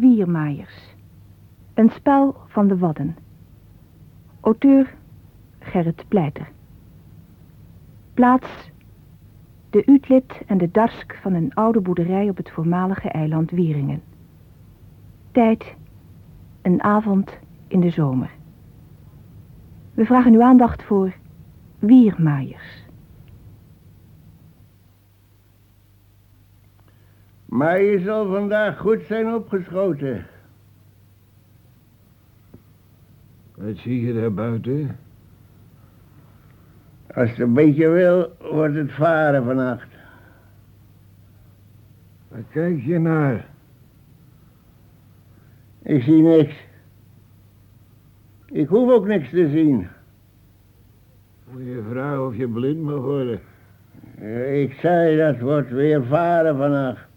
Wiermaaiers. Een spel van de Wadden. Auteur Gerrit Pleiter. Plaats de Utlit en de Darsk van een oude boerderij op het voormalige eiland Wieringen. Tijd een avond in de zomer. We vragen uw aandacht voor Wiermaaiers. Maar je zal vandaag goed zijn opgeschoten. Wat zie je daar buiten? Als het een beetje wil, wordt het varen vannacht. Waar kijk je naar? Ik zie niks. Ik hoef ook niks te zien. Moet je vragen of je blind mag worden? Ik zei, dat wordt weer varen vannacht.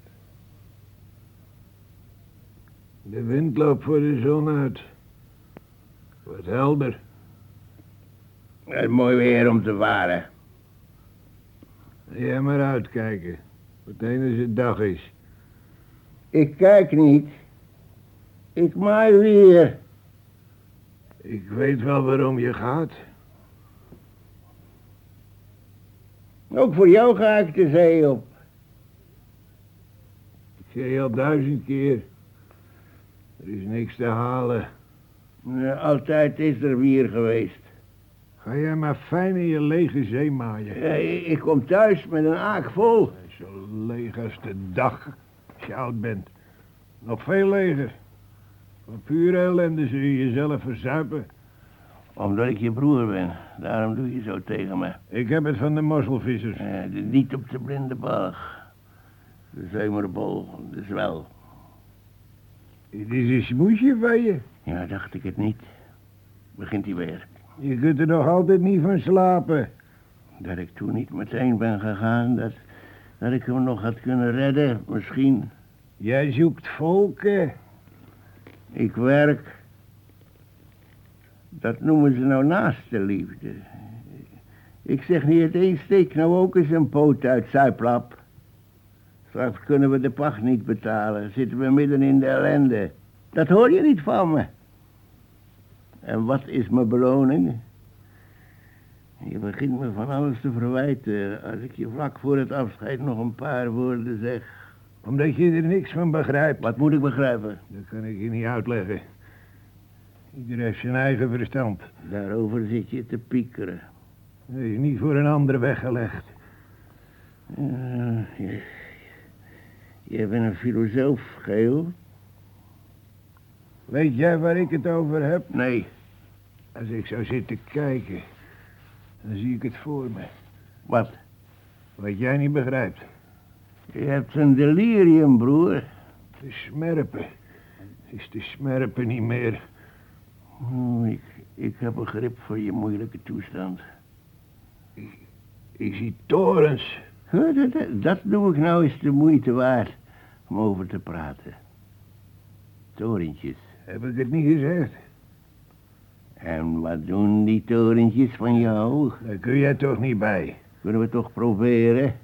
De wind loopt voor de zon uit. Wordt helder. Het is mooi weer om te varen. Jij maar uitkijken. Meteen als het dag is. Ik kijk niet. Ik maai weer. Ik weet wel waarom je gaat. Ook voor jou ga ik de zee op. Ik je al duizend keer. Er is niks te halen. Ja, altijd is er wier geweest. Ga jij maar fijn in je lege zee maaien. Ja, ik kom thuis met een aak vol. Zo leeg als de dag, als je oud bent. Nog veel leger. Van pure ellende zul je jezelf verzuipen. Omdat ik je broer ben. Daarom doe je zo tegen me. Ik heb het van de mosselvissers. Niet op de blinde balg. De zemerbol, de zwel. Het is een smoesje van je. Ja, dacht ik het niet. Begint hij weer. Je kunt er nog altijd niet van slapen. Dat ik toen niet meteen ben gegaan. Dat, dat ik hem nog had kunnen redden, misschien. Jij zoekt volken. Ik werk. Dat noemen ze nou naaste liefde. Ik zeg niet het een steek nou ook eens een poot uit Zuiplap. Straks kunnen we de pacht niet betalen. Zitten we midden in de ellende. Dat hoor je niet van me. En wat is mijn beloning? Je begint me van alles te verwijten. Als ik je vlak voor het afscheid nog een paar woorden zeg. Omdat je er niks van begrijpt. Wat moet ik begrijpen? Dat kan ik je niet uitleggen. Ieder heeft zijn eigen verstand. Daarover zit je te piekeren. Dat is niet voor een ander weggelegd. Je, je bent een filosoof, Geel. Weet jij waar ik het over heb? Nee, Als ik zou zitten kijken, dan zie ik het voor me. wat? Wat jij niet begrijpt. Je hebt een delirium, broer. De smerpen. Is de smerpen niet meer. Oh, ik, ik heb een grip voor je moeilijke toestand. Ik zie torens. Dat, dat, dat noem ik nou eens de moeite waard om over te praten. Torentjes. Heb ik het niet gezegd? En wat doen die torentjes van jou? Daar kun jij toch niet bij. Kunnen we toch proberen?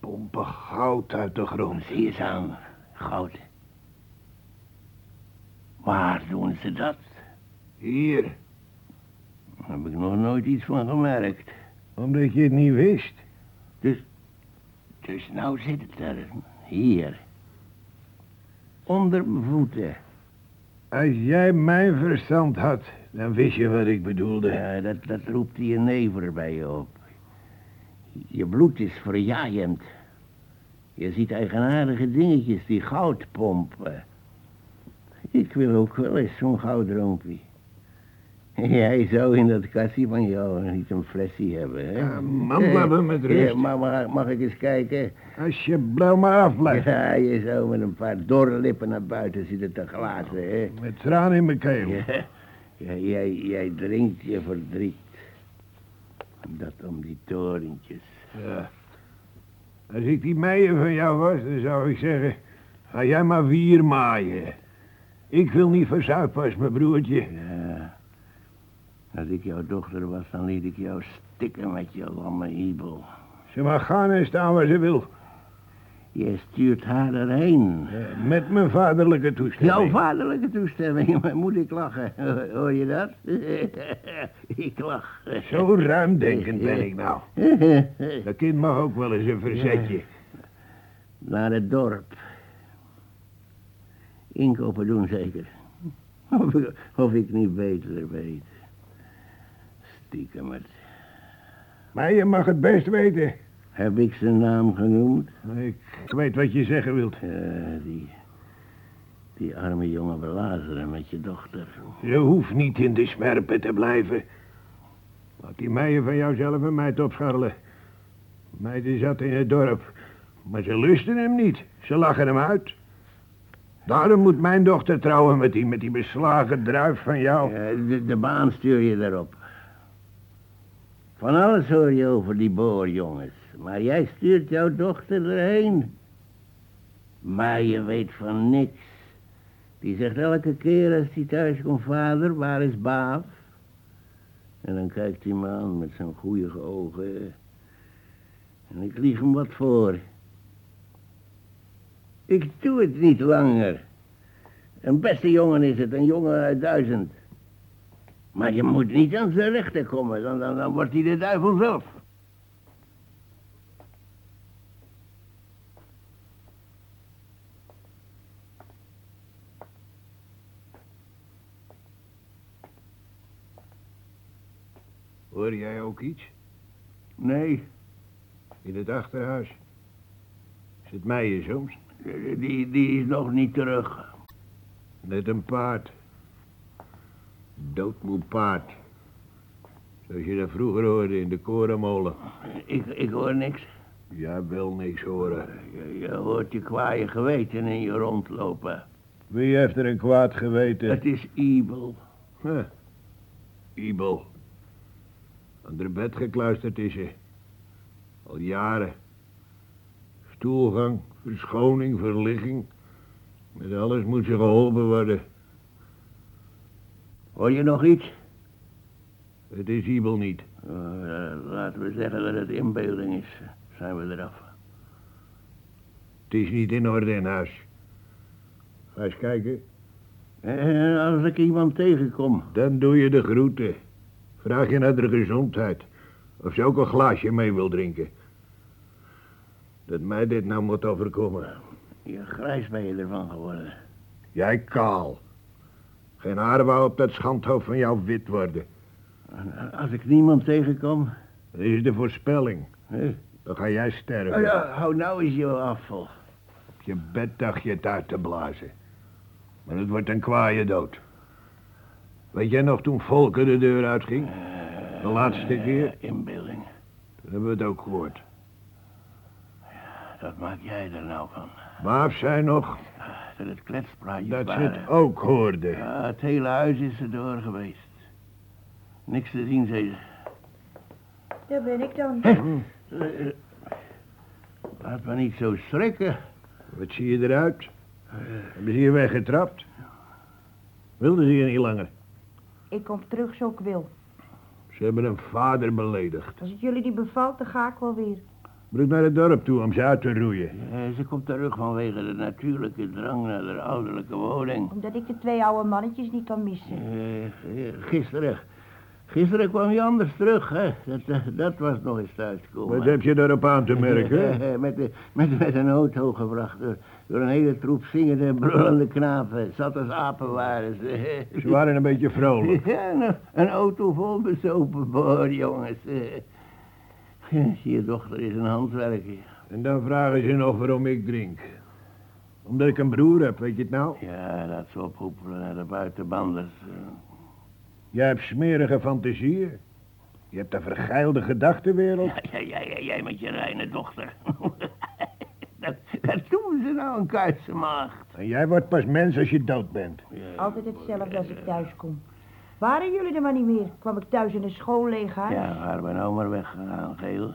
Pompen goud uit de grond. Zie eens aan, goud. Waar doen ze dat? Hier, Daar heb ik nog nooit iets van gemerkt. omdat je het niet wist. Dus, dus nou zit het er, hier. Onder mijn voeten. Als jij mijn verstand had, dan wist je wat ik bedoelde. Ja, dat, dat roept die never bij je op. Je bloed is verjaaiend. Je ziet eigenaardige dingetjes die goud pompen. Ik wil ook wel eens zo'n goudroompie. Jij zou in dat kastje van jou niet een flesje hebben, hè? Ja, man, laat me met rust. Ja, maar mag, mag ik eens kijken? Als je blauw maar afblijft. Ja, je zou met een paar dorre lippen naar buiten zitten te glazen, hè? Met tranen in mijn keel. Ja, ja, jij, jij drinkt je verdriet. Dat om die torentjes. Ja. Als ik die meijer van jou was, dan zou ik zeggen... Ga jij maar vier maaien. Ik wil niet verzuipen als mijn broertje. Ja. Als ik jouw dochter was, dan liet ik jou stikken met je lamme ibel. Ze mag gaan en staan waar ze wil. Je stuurt haar erheen. Met mijn vaderlijke toestemming. Jouw vaderlijke toestemming, maar moet ik lachen? Hoor je dat? ik lach. Zo ruimdenkend ben ik nou. Dat kind mag ook wel eens een verzetje. Naar het dorp. Inkopen doen zeker. Of ik, of ik niet beter weet. Maar je mag het best weten. Heb ik zijn naam genoemd? Ik weet wat je zeggen wilt. Ja, die... Die arme jongen belazeren met je dochter. Je hoeft niet in de smerpen te blijven. Laat die meiden van jou zelf een meid opscharrelen. Meiden zat in het dorp. Maar ze lusten hem niet. Ze lachen hem uit. Daarom moet mijn dochter trouwen met die, met die beslagen druif van jou. Ja, de, de baan stuur je erop. Van alles hoor je over die boorjongens. Maar jij stuurt jouw dochter erheen. Maar je weet van niks. Die zegt elke keer als hij thuis komt, vader, waar is Baaf? En dan kijkt hij me aan met zijn goeie ogen. En ik lieg hem wat voor. Ik doe het niet langer. Een beste jongen is het, een jongen uit duizend. Maar je moet niet aan zijn rechten komen, dan, dan, dan wordt hij de duivel zelf. Hoor jij ook iets? Nee, In het achterhuis. Is het Meijer soms? die, die is nog niet terug. Net een paard. Doodmoe paard. Zoals je dat vroeger hoorde in de korenmolen. Ik, ik hoor niks. Jij wil niks horen. Je, je hoort je kwaaie geweten in je rondlopen. Wie heeft er een kwaad geweten? Het is evil. Huh. Ibel. Aan haar bed gekluisterd is ze. Al jaren. Stoelgang, verschoning, verligging. Met alles moet ze geholpen worden. Hoor je nog iets? Het is Ibel niet. Eh, laten we zeggen dat het inbeelding is. Zijn we eraf. Het is niet in orde in huis. Ga eens kijken. En als ik iemand tegenkom. Dan doe je de groeten. Vraag je naar de gezondheid. Of ze ook een glaasje mee wil drinken. Dat mij dit nou moet overkomen. Je grijs ben je ervan geworden. Jij kaal. Geen haar wou op dat schandhoofd van jou wit worden. En Als ik niemand tegenkom. Dat is de voorspelling. Dan ga jij sterven. Oh ja, hou nou eens je afval. Op je bed dacht je het uit te blazen. Maar het wordt een kwaaie dood. Weet jij nog toen Volker de deur uitging? De laatste keer? Eh, inbeelding. Toen hebben we het ook gehoord. Dat maak jij er nou van. Waaf zei nog Dat het kletspraatjes dat ze waren. het ook hoorde. Ja, het hele huis is er door geweest. Niks te zien, zei ze. Daar ben ik dan. Eh, eh, Laat me niet zo schrikken. Wat zie je eruit? Hebben ze je weggetrapt? Wilden ze je niet langer? Ik kom terug zo ik wil. Ze hebben een vader beledigd. Als het jullie die bevalt, dan ga ik wel weer. Moet ik naar het dorp toe om ze uit te roeien. Eh, ze komt terug vanwege de natuurlijke drang naar de ouderlijke woning. Omdat ik de twee oude mannetjes niet kan missen. Eh, eh, gisteren. Gisteren kwam je anders terug, hè? Dat, dat was nog eens thuiskomen. Wat heb je daarop aan te merken? met, de, met, met een auto gebracht door, door een hele troep zingende en brullende knapen. Zat als apen waren ze. Ze waren een beetje vrolijk. Ja, een, een auto vol bezopen boor, jongens. Eh, Je dochter is een handwerker. En dan vragen ze nog waarom ik drink. Omdat ik een broer heb, weet je het nou? Ja, dat ze ophoepelen naar de buitenbanders. Jij hebt smerige fantasieën. Je hebt een vergeilde gedachtenwereld. Ja, ja, ja, jij met je reine dochter. dat, dat doen ze nou een kuitse maagd. En jij wordt pas mens als je dood bent. Altijd hetzelfde als ik thuis kom. Waren jullie er maar niet meer? Kwam ik thuis in een school leeg huis? Ja, waar ben nou maar weggegaan, Geel.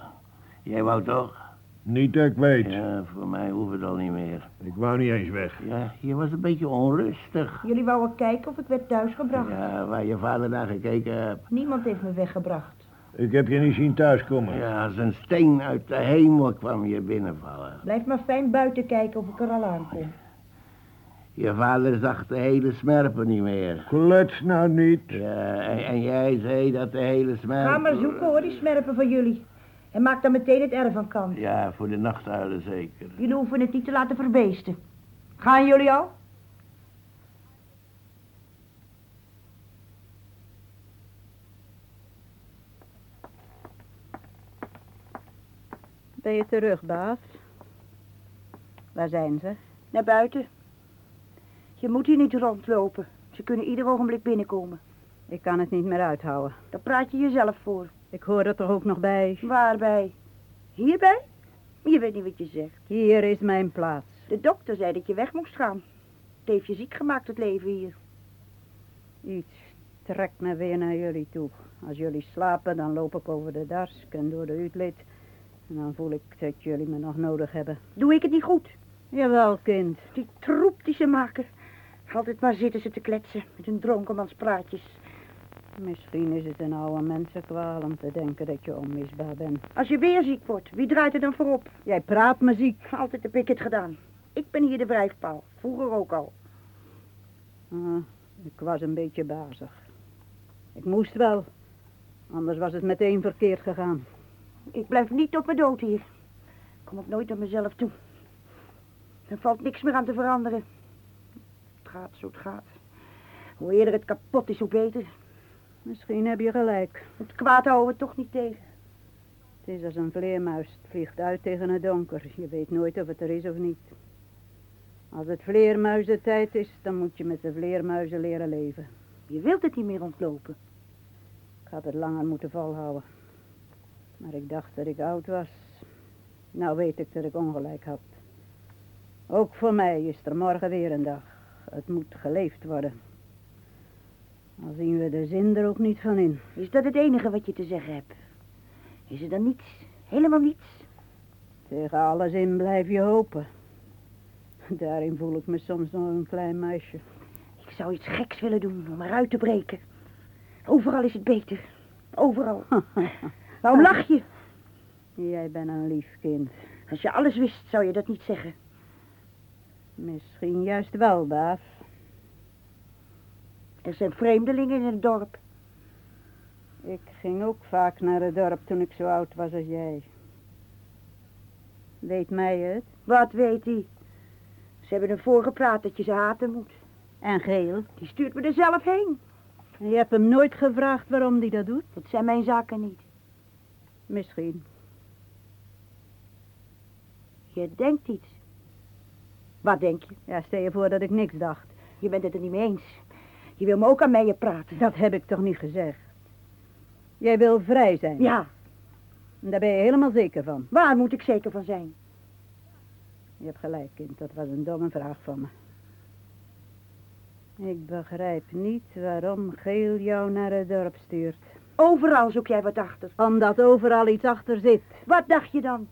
Jij wou toch? Niet dat ik weet. Ja, voor mij hoeft het al niet meer. Ik wou niet eens weg. Ja, je was een beetje onrustig. Jullie wouden kijken of ik werd thuisgebracht. Ja, waar je vader naar gekeken hebt. Niemand heeft me weggebracht. Ik heb je niet zien thuiskomen. Ja, als een steen uit de hemel kwam je binnenvallen. Blijf maar fijn buiten kijken of ik er al aankom. Je vader zag de hele smerpen niet meer. Klets nou niet. Ja, en, en jij zei dat de hele smerpen... Ga maar zoeken hoor, die smerpen van jullie. En maak dan meteen het erf aan kant. Ja, voor de nachtuilen zeker. Jullie hoeven het niet te laten verbeesten. Gaan jullie al? Ben je terug, baas? Waar zijn ze? Naar buiten. Je moet hier niet rondlopen. Ze kunnen ieder ogenblik binnenkomen. Ik kan het niet meer uithouden. Daar praat je jezelf voor. Ik hoor er toch ook nog bij. Waarbij? Hierbij? Je weet niet wat je zegt. Hier is mijn plaats. De dokter zei dat je weg moest gaan. Het heeft je ziek gemaakt, het leven hier. Iets trekt me weer naar jullie toe. Als jullie slapen, dan loop ik over de darsk en door de uitlid. En dan voel ik dat jullie me nog nodig hebben. Doe ik het niet goed? Jawel, kind. Die troep die ze maken. Altijd maar zitten ze te kletsen met hun dronkenmanspraatjes. Misschien is het een oude mensenkwaal om te denken dat je onmisbaar bent. Als je weer ziek wordt, wie draait er dan voorop? Jij praat me ziek. Altijd heb ik het gedaan. Ik ben hier de wrijfpaal. Vroeger ook al. Ah, ik was een beetje bazig. Ik moest wel. Anders was het meteen verkeerd gegaan. Ik blijf niet op mijn dood hier. Kom ik nooit aan mezelf toe. Er valt niks meer aan te veranderen. Zo het gaat. Hoe eerder het kapot is, hoe beter. Misschien heb je gelijk. Het kwaad houden we toch niet tegen. Het is als een vleermuis. Het vliegt uit tegen het donker. Je weet nooit of het er is of niet. Als het vleermuizentijd is, dan moet je met de vleermuizen leren leven. Je wilt het niet meer ontlopen. Ik had het langer moeten volhouden. Maar ik dacht dat ik oud was. Nou weet ik dat ik ongelijk had. Ook voor mij is er morgen weer een dag. Het moet geleefd worden. Al zien we de zin er ook niet van in. Is dat het enige wat je te zeggen hebt? Is er dan niets? Helemaal niets? Tegen alles in blijf je hopen. Daarin voel ik me soms nog een klein meisje. Ik zou iets geks willen doen om eruit te breken. Overal is het beter. Overal. Waarom lach je? Jij bent een lief kind. Als je alles wist, zou je dat niet zeggen. Misschien juist wel, baas. Er zijn vreemdelingen in het dorp. Ik ging ook vaak naar het dorp toen ik zo oud was als jij. Weet mij het? Wat weet hij? Ze hebben ervoor gepraat dat je ze haten moet. En Geel? Die stuurt me er zelf heen. En je hebt hem nooit gevraagd waarom die dat doet? Dat zijn mijn zaken niet. Misschien. Je denkt iets. Wat denk je? Ja, stel je voor dat ik niks dacht. Je bent het er niet mee eens. Je wil me ook aan mij praten. Dat heb ik toch niet gezegd? Jij wil vrij zijn. Ja, En daar ben je helemaal zeker van. waar moet ik zeker van zijn? Je hebt gelijk, kind. Dat was een domme vraag van me. Ik begrijp niet waarom Geel jou naar het dorp stuurt. Overal zoek jij wat achter. Omdat overal iets achter zit. Wat dacht je dan?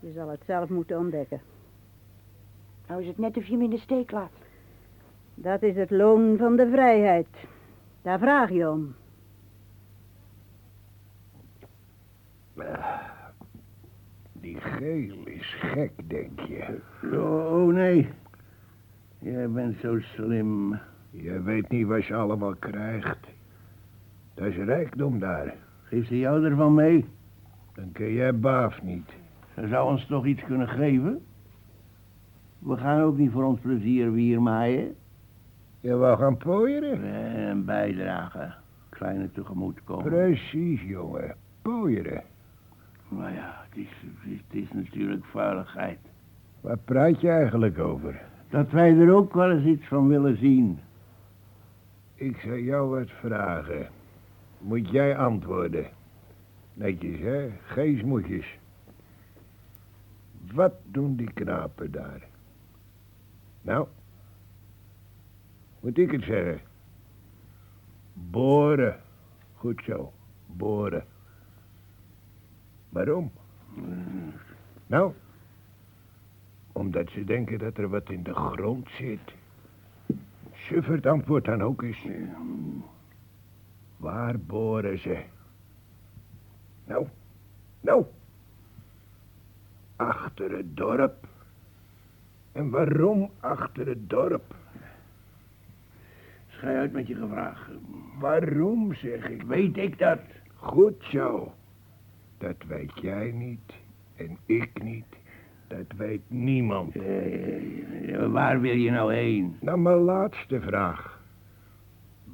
Je zal het zelf moeten ontdekken. Nou is het net of je me in de steek laat. Dat is het loon van de vrijheid. Daar vraag je om. Die geel is gek, denk je. Oh, oh, nee. Jij bent zo slim. Je weet niet wat je allemaal krijgt. Dat is rijkdom daar. Geef ze jou ervan mee? Dan ken jij baaf niet. Ze zou ons toch iets kunnen geven? We gaan ook niet voor ons plezier hier maaien. Je wou gaan pooieren? Een bijdrage. Kleine tegemoetkoming. Precies, jongen. Pooieren. Maar ja, het is, het is, natuurlijk vuiligheid. Waar praat je eigenlijk over? Dat wij er ook wel eens iets van willen zien. Ik zou jou wat vragen. Moet jij antwoorden? Netjes, hè? Geen smoetjes. Wat doen die knapen daar? Nou? Moet ik het zeggen? Boren. Goed zo. Boren. Waarom? Nou? Omdat ze denken dat er wat in de grond zit. Suffert antwoord dan ook eens. Waar boren ze? Nou, nou. Achter het dorp. En waarom achter het dorp? Schij uit met je gevraagd. Waarom, zeg ik. Weet ik dat? Goed zo. Dat weet jij niet. En ik niet. Dat weet niemand. Eh, waar wil je nou heen? Nou, mijn laatste vraag.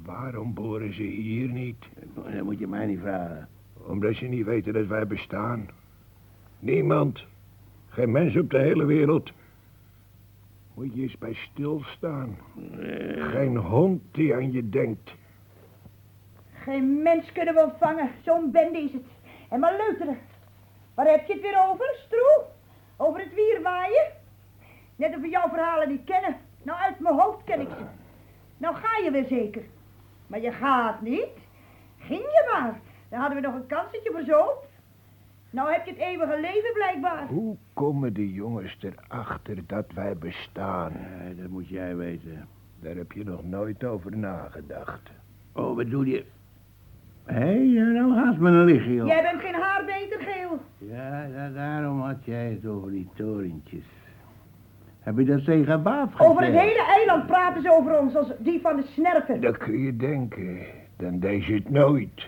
Waarom boren ze hier niet? Dat moet je mij niet vragen. Omdat ze niet weten dat wij bestaan. Niemand. Geen mens op de hele wereld. Moet je eens bij stilstaan. Geen hond die aan je denkt. Geen mens kunnen we vangen. Zo'n bende is het. En maar leuteren. Waar heb je het weer over, Stroe? Over het wierwaaien? Net of we jouw verhalen niet kennen. Nou, uit mijn hoofd ken ik ze. Nou ga je weer zeker. Maar je gaat niet. Ging je maar. Dan hadden we nog een kans dat je verzoop. Nou heb je het eeuwige leven blijkbaar. Hoe komen die jongens erachter dat wij bestaan? eh, dat moet jij weten. Daar heb je nog nooit over nagedacht. Oh, wat doe je? Hé, hey, nou gaat me een liggen, joh. Jij bent geen haar beter, Geel. Ja, da- daarom had jij het over die torentjes. Heb je dat tegen Baaf gezegd? Over het hele eiland praten ze over ons als die van de snerpen. Dat kun je denken. Dan deed ze het nooit.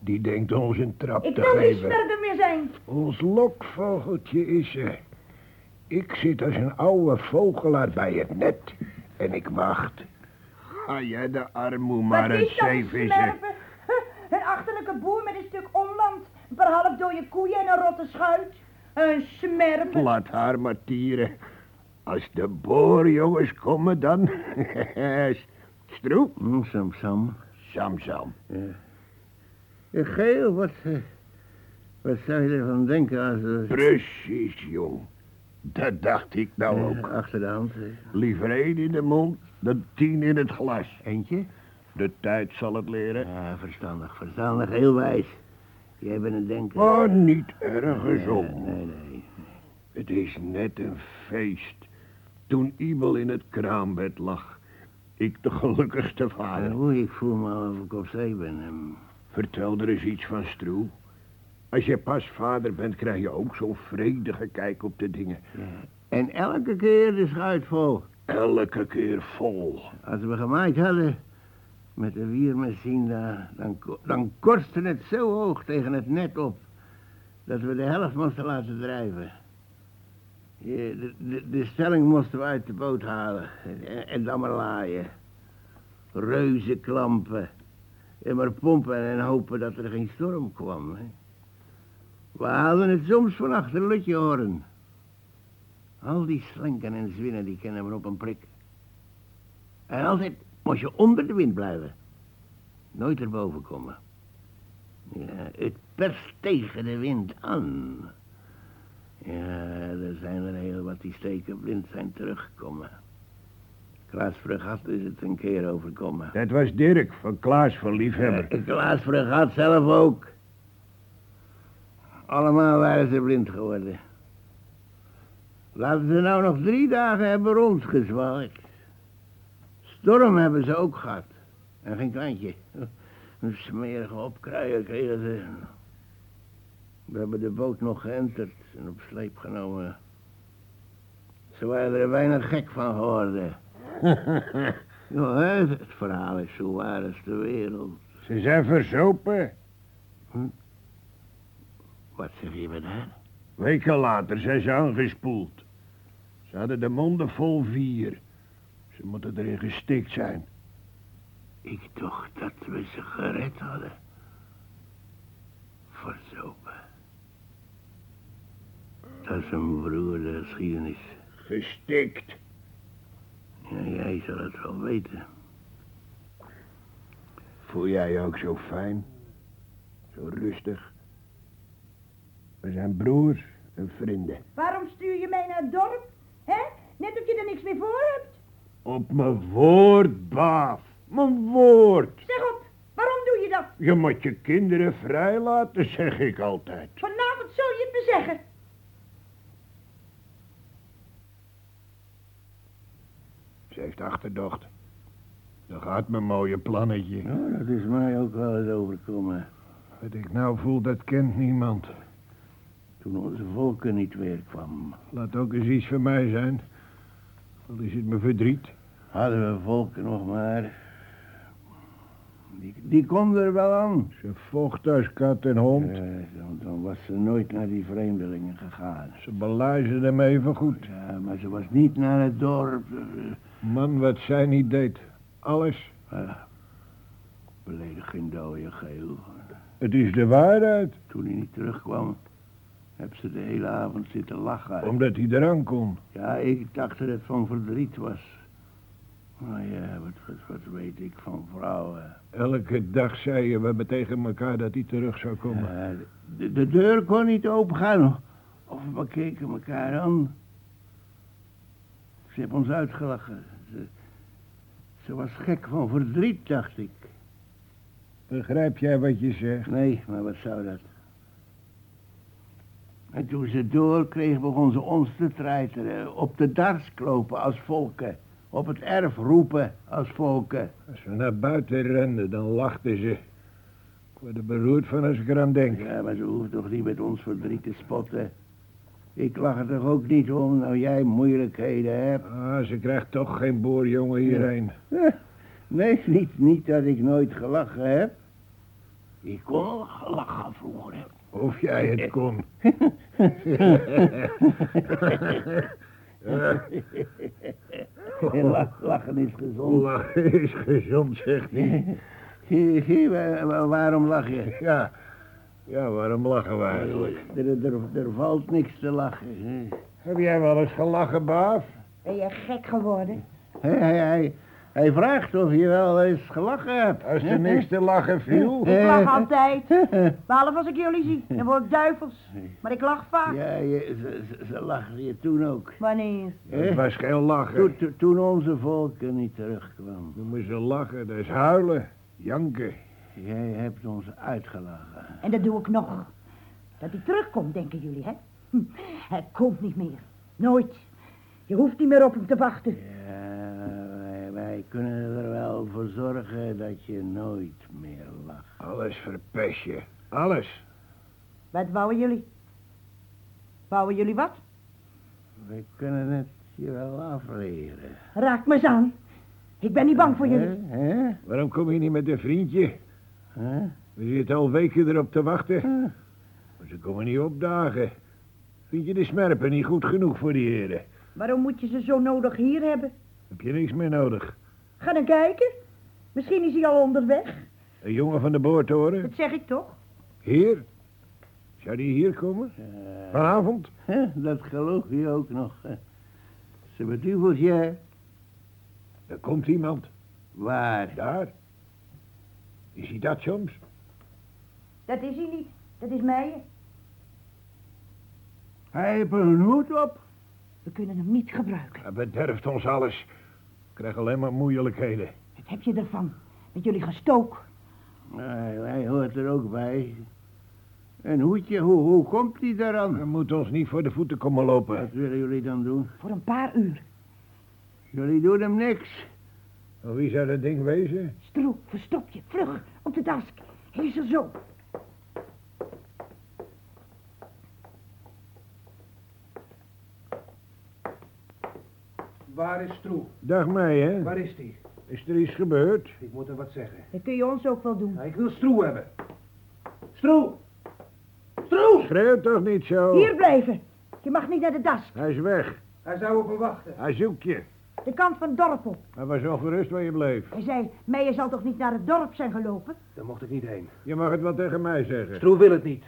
Die denkt ons een trap Ik te wil geen geven. snerpen meer zijn. Ons lokvogeltje is ze. Ik zit als een oude vogelaar bij het net. En ik wacht. Ga jij de armoe maar is snerpen? Huh, Een achterlijke boer met een stuk omland. Een paar half dode koeien en een rotte schuit. Een smerpen. Laat haar maar tieren. Als de boorjongens komen dan... Stroep. Hm, Sam, Sam. Sam, Sam. Geel, wat, eh, wat zou je ervan denken als... Precies, jong. Dat dacht ik nou eh, ook. achter de hand. eh. Liever één in de mond dan tien in het glas. Eentje? De tijd zal het leren. Ja, verstandig, verstandig, heel wijs. Jij bent een denker. Oh, niet ergens om. Eh, nee, nee. Het is net een feest. Toen Ibel in het kraambed lag. Ik de gelukkigste Uh, vader. Oei, ik voel me al of ik op zee ben. Vertel er eens iets van, Stroe. Als je pas vader bent, krijg je ook zo'n vredige kijk op de dingen. En elke keer de schuit vol. Elke keer vol. Als we gemaaid hadden met de wiermachine, daar, dan, dan korste het zo hoog tegen het net op dat we de helft moesten laten drijven. De, de stelling moesten we uit de boot halen en, en dan maar laaien. Reuzenklampen. En maar pompen en hopen dat er geen storm kwam. Hè. We haalden het soms van achter Lutje horen. Al die slenken en zwinnen die kennen we op een prik. En altijd moest je onder de wind blijven. Nooit erboven komen. Ja, het perst tegen de wind aan. Ja, er zijn er heel wat die stekenblind zijn teruggekomen. Klaas Fregat is het een keer overkomen. Dat was Dirk van Klaas van Liefhebber. Eh, Klaas Fregat zelf ook. Allemaal waren ze blind geworden. Laten ze nou nog drie dagen hebben rondgezwalkt. Storm hebben ze ook gehad. En geen kleintje. Een smerige opkruier kregen ze. We hebben de boot nog geënterd en op sleep genomen. Ze waren er bijna gek van geworden. Ja, hè, het verhaal is zo waar als de wereld. Ze zijn verzopen. Wat zeg je met haar? Weken later zijn ze aangespoeld. Ze hadden de monden vol vier. Ze moeten erin gestikt zijn. Ik dacht dat we ze gered hadden. Verzopen. Dat is een beroerde geschiedenis. Gestikt. Ja, jij zal het wel weten. Voel jij je ook zo fijn? Zo rustig? We zijn broers en vrienden. Waarom stuur je mij naar het dorp? Hè? Net of je er niks meer voor hebt. Op mijn woord, baaf. Mijn woord. Zeg op, waarom doe je dat? Je moet je kinderen vrijlaten, zeg ik altijd. Vanavond zul je het me zeggen. Ze heeft achterdocht. Dat gaat mijn mooie plannetje. Ja, dat is mij ook wel eens overkomen. Wat ik nou voel, dat kent niemand. Toen onze volken niet weer kwam, Laat ook eens iets voor mij zijn. Al is het me verdriet. hadden we volken nog maar. Die, die kon er wel aan. Ze vocht als kat en hond. Eh, dan, dan was ze nooit naar die vreemdelingen gegaan. Ze beluizen hem even goed. Ja, maar ze was niet naar het dorp. Man, wat zij niet deed. Alles. eh, beledig geen dode geel. Het is de waarheid. Toen hij niet terugkwam, heb ze de hele avond zitten lachen. Omdat hij eraan kon. Ja, ik dacht dat het van verdriet was. Maar ja, wat, wat, wat weet ik van vrouwen. Elke dag zeiden we tegen elkaar dat hij terug zou komen. Ja, de, de deur kon niet opengaan. Of we keken elkaar aan. Ze heeft ons uitgelachen. Ze, was gek van verdriet, dacht ik. Begrijp jij wat je zegt? Nee, maar wat zou dat? En toen ze doorkreeg, begon ze ons te treiteren. Op de dars klopen als volken. Op het erf roepen als volken. Als we naar buiten renden, dan lachten ze. Ik word er beroerd van als ik eraan denk. Ja, maar ze hoeft toch niet met ons verdriet te spotten. Ik lach er toch ook niet om, nou jij moeilijkheden hebt. Ah, ze krijgt toch geen boerjongen hierheen. Nee, niet, niet dat ik nooit gelachen heb. Ik kon al gelachen vroeger. Of jij het kon. En lach- lachen is gezond. Lachen is gezond, zegt hij. Waarom lach je? Ja. Ja, waarom lachen we eigenlijk? Er, er, er valt niks te lachen. hè. Heb jij wel eens gelachen, Baaf? Ben je gek geworden? Hij, hij, hij, hij vraagt of je wel eens gelachen hebt. Als er niks te lachen viel. Ik lach altijd. Behalve als ik jullie zie. Dan word ik duivels. Maar ik lach vaak. Ja, je, ze, ze, lachten je toen ook. Wanneer? Het was geen lachen. Toen, toen- toen onze volken niet terugkwam. Dan moest ze lachen, dat is huilen, janken. Jij hebt ons uitgelachen. En dat doe ik nog. Dat hij terugkomt, denken jullie, hè? Hm, Hij komt niet meer. Nooit. Je hoeft niet meer op hem te wachten. Ja, wij, wij kunnen er wel voor zorgen dat je nooit meer lacht. Alles verpest je. Alles. Wat wouden jullie? Wouden jullie wat? We kunnen het je wel afleren. Raak me eens aan. Ik ben niet bang voor jullie. Waarom kom je niet met een vriendje? Hè? We zitten al weken erop te wachten. Huh? Maar ze komen niet opdagen. Vind je de smerpen niet goed genoeg voor die heren? Waarom moet je ze zo nodig hier hebben? Heb je niks meer nodig? Ga dan kijken. Misschien is hij al onderweg. Een jongen van de boortoren? Dat zeg ik toch? Hier? Zou die hier komen? Eh, Vanavond? hè? Dat geloof je ook nog. Ze beduvelt je. Er komt iemand. Waar? Daar. Is hij dat soms? Dat is hij niet. Dat is mij. Hij heeft een hoed op. We kunnen hem niet gebruiken. Hij bederft ons alles. Ik krijg alleen maar moeilijkheden. Wat heb je ervan? Met jullie gestook. Hij, hij hoort er ook bij. Een hoedje, hoe, hoe komt hij We daaraan? moeten ons niet voor de voeten komen lopen. Wat willen jullie dan doen? Voor een paar uur. Jullie doen hem niks. Wie zou dat ding wezen? Stroe, verstop je. Vlug. Op de dask. Hees er zo. Waar is Stroe? Dag mij, hè? Waar is die? Is er iets gebeurd? Ik moet hem wat zeggen. Dat kun je ons ook wel doen. Ja, ik wil Stroe hebben. Stroe! Stroe! Schreeuw toch niet zo. Hier blijven. Je mag niet naar de dask. Hij is weg. Hij zou op me wachten. Hij zoekt je. De kant van het dorp op. Hij was ongerust waar je bleef. Hij zei, Meijer zal toch niet naar het dorp zijn gelopen? Daar mocht ik niet heen. Je mag het wel tegen mij zeggen. Stroe wil het niet.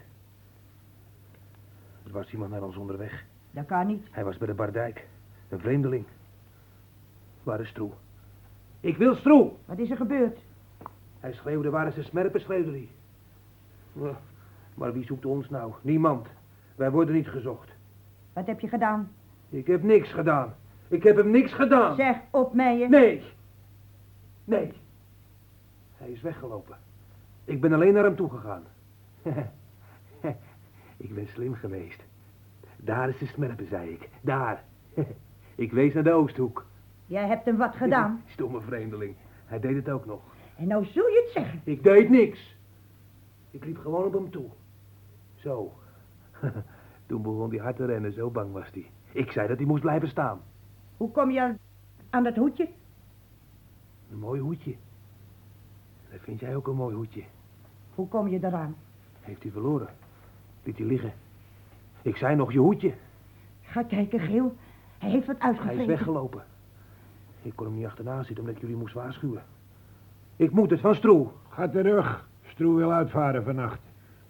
Er was iemand naar ons onderweg. Dat kan niet. Hij was bij de Bardijk. Een vreemdeling. Waar is Stroe? Ik wil Stroe! Wat is er gebeurd? Hij schreeuwde, waar is de smerpen, schreeuwde hij. Maar wie zoekt ons nou? Niemand. Wij worden niet gezocht. Wat heb je gedaan? Ik heb niks gedaan. Ik heb hem niks gedaan. Zeg op, Meijer. Nee. Nee. Hij is weggelopen. Ik ben alleen naar hem toegegaan. ik ben slim geweest. Daar is de smerpen, zei ik. Daar. ik wees naar de Oosthoek. Jij hebt hem wat gedaan. Stomme vreemdeling. Hij deed het ook nog. En nou zul je het zeggen. Ik deed niks. Ik liep gewoon op hem toe. Zo. Toen begon hij hard te rennen, zo bang was hij. Ik zei dat hij moest blijven staan. Hoe kom je aan, aan dat hoedje? Een mooi hoedje. Dat vind jij ook een mooi hoedje. Hoe kom je daaraan? Heeft hij verloren. Liet hij liggen. Ik zei nog, je hoedje. Ga kijken, Geel. Hij heeft wat Hij uitgevreten. is weggelopen. Ik kon hem niet achterna zitten omdat ik jullie moest waarschuwen. Ik moet het van Stroel. Ga terug. Stroe wil uitvaren vannacht.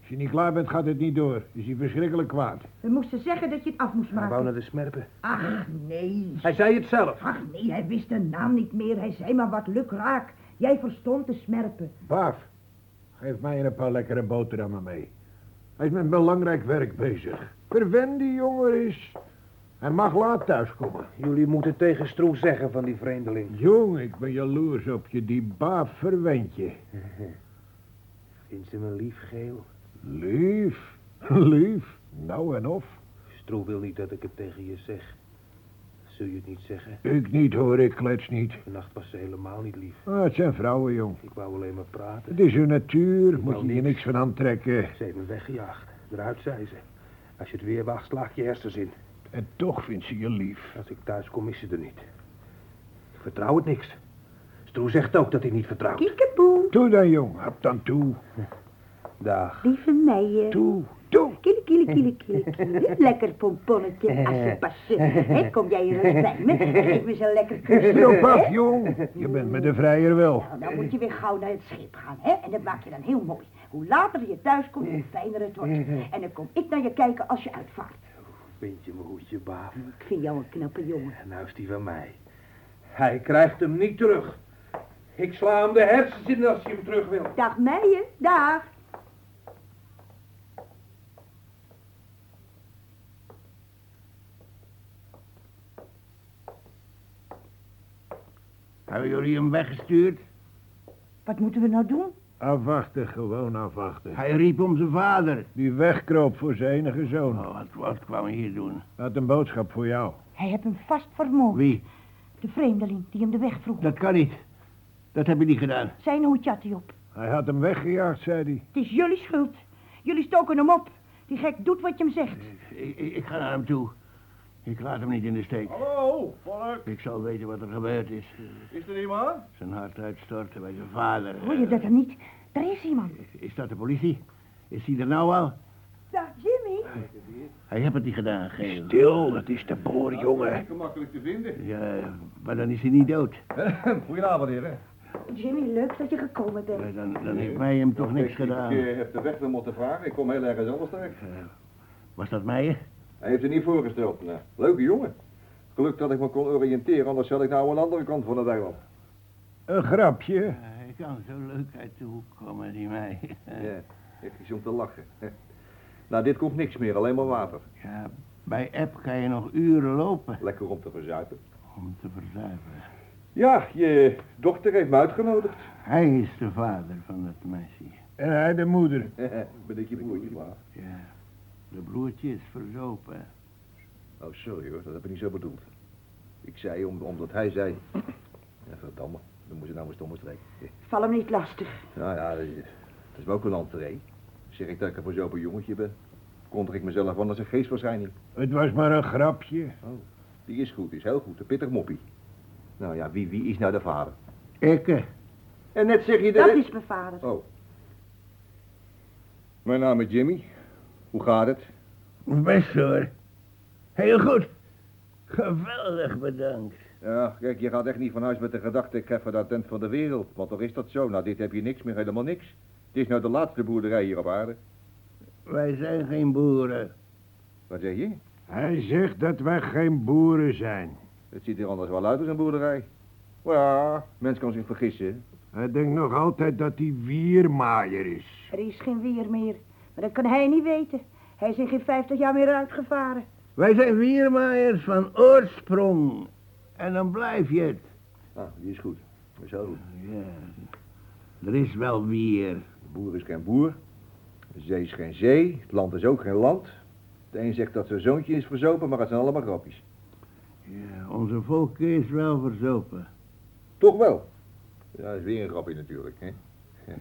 Als je niet klaar bent, gaat het niet door. Is hij verschrikkelijk kwaad. We moesten zeggen dat je het af moest Hij wou maken. naar de smerpen. Ach, nee. Hij zei het zelf. Ach, nee, hij wist de naam niet meer. Hij zei maar wat lukraak. Jij verstond te smerpen. Baaf, geef mij een paar lekkere boterhammen mee. Hij is met belangrijk werk bezig. Verwen die jongen is. Hij mag laat thuiskomen. Jullie moeten tegen Stroel zeggen van die vreemdeling. Jong, ik ben jaloers op je. Die baaf verwent je. Vindt ze me lief, Geel? Lief, lief. Nou en of. Stroel wil niet dat ik het tegen je zeg. Zul je het niet zeggen? Ik niet hoor, ik klets niet. Vannacht was ze helemaal niet lief. Ah, het zijn vrouwen, jong. Ik wou alleen maar praten. Het is hun natuur, moet je je niks. van aantrekken. Ze heeft me weggejaagd. Eruit, zei ze. Als je het weer wacht, slaag je hersens in. En toch vindt ze je lief. Als ik thuis kom, is ze er niet. Ik vertrouw het niks. Stroel zegt ook dat hij niet vertrouwt. Kiekeboe. Toe dan, jong. Hap dan toe. Dag. Lieve meisje. Toe, toe. Kille, kille, kille, kille, kille. Lekker pomponnetje, als. Hé, kom jij hier eens bij me? Geef me zo'n lekker kusje. Stop af, jong. Je bent met de vrijer wel. Nou, dan moet je weer gauw naar het schip gaan, hè? En dat maak je dan heel mooi. Hoe later je thuis komt, hoe fijner het wordt. En dan kom ik naar je kijken als je uitvaart. Vind je mijn hoedje, baaf? Ik vind jou een knappe jongen. En nou is die van mij. Hij krijgt hem niet terug. Ik sla hem de hersens in als hij hem terug wil. Dag Meijer, dag. Hebben jullie hem weggestuurd? Wat moeten we nou doen? Afwachten, gewoon afwachten. Hij riep om zijn vader. Die wegkroop voor zijn enige zoon. Oh, wat, wat kwam hij hier doen? Had een boodschap voor jou. Hij heeft hem vast vermoord. Wie? De vreemdeling die hem de weg vroeg. Dat kan niet. Dat heb je niet gedaan. Zijn hoedje had hij op. Hij had hem weggejaagd, zei hij. Het is jullie schuld. Jullie stoken hem op. Die gek doet wat je hem zegt. Ik, ik, ik ga naar hem toe. Ik laat hem niet in de steek. Hallo, volk. Ik zal weten wat er gebeurd is. Is er iemand? Zijn hart uitstorten bij zijn vader. Hoor je dat er niet? Er is iemand. Is dat de politie? Is hij er nou al? Dag Jimmy. Hij heeft het niet gedaan, Geel. Stil, dat is de boer, jongen. Niet gemakkelijk te vinden. Ja, maar dan is hij niet dood. Goedenavond, heren. Jimmy, leuk dat je gekomen bent. Ja, Dan, dan heeft mij hem toch niks ik, gedaan. Ik eh, heb de weg wel moeten vragen. Ik kom heel ergens anders terecht. Was dat Meijer? Hij heeft er niet voorgesteld. Nou, leuke jongen. Geluk dat ik me kon oriënteren, anders zat ik nou aan de andere kant van het eiland. Een grapje. Hij kan zo leuk uit de hoek komen, die mij. Ja, heeft iets om te lachen. Nou, dit komt niks meer, alleen maar water. Ja, bij App kan je nog uren lopen Lekker om te verzuipen. om te verzuipen. Ja, je dochter heeft me uitgenodigd. Hij is de vader van dat meisje. En hij de moeder. ben ik je broertje, maar. Ja, de broertje is verzopen. Oh, sorry hoor, dat heb ik niet zo bedoeld. Ik zei om, omdat hij zei... Ja, verdamme, dan moet je nou maar stomme streek. Val hem niet lastig. Nou ja, dat is, dat is me ook een entree. Zeg ik dat ik een verzopen jongetje ben. Kondig ik mezelf aan als een geestverschijning. Het was maar een grapje. Die is goed, die is heel goed, een pittig moppie. Nou ja, wie, wie is nou de vader? Ikke, En net zeg je Dat dat... is mijn vader. Oh. Mijn naam is Jimmy. Hoe gaat het? best hoor. Heel goed. Geweldig bedankt. Ja, kijk, je gaat echt niet van huis met de gedachte, ik heb dat tent van de wereld. Want toch is dat zo? Nou, dit heb je niks meer, helemaal niks. Het is nou de laatste boerderij hier op aarde. Wij zijn geen boeren. Wat zeg je? Hij zegt dat wij geen boeren zijn. Het ziet er anders wel uit als een boerderij. Maar ja, mens kan zich vergissen. Hij denkt nog altijd dat hij wiermaaier is. Er is geen weer meer. Maar dat kan hij niet weten. Hij is in geen 50 jaar meer uitgevaren. Wij zijn wiermaaiers van oorsprong. En dan blijf je het. Nou, die is goed. Goed. Ja, er is wel wier. De boer is geen boer. De zee is geen zee. Het land is ook geen land. De een zegt dat zijn zoontje is verzopen, maar het zijn allemaal grapjes. Ja, onze volk is wel verzopen. Toch wel. Ja, dat is weer een grapje natuurlijk, hè. Ja,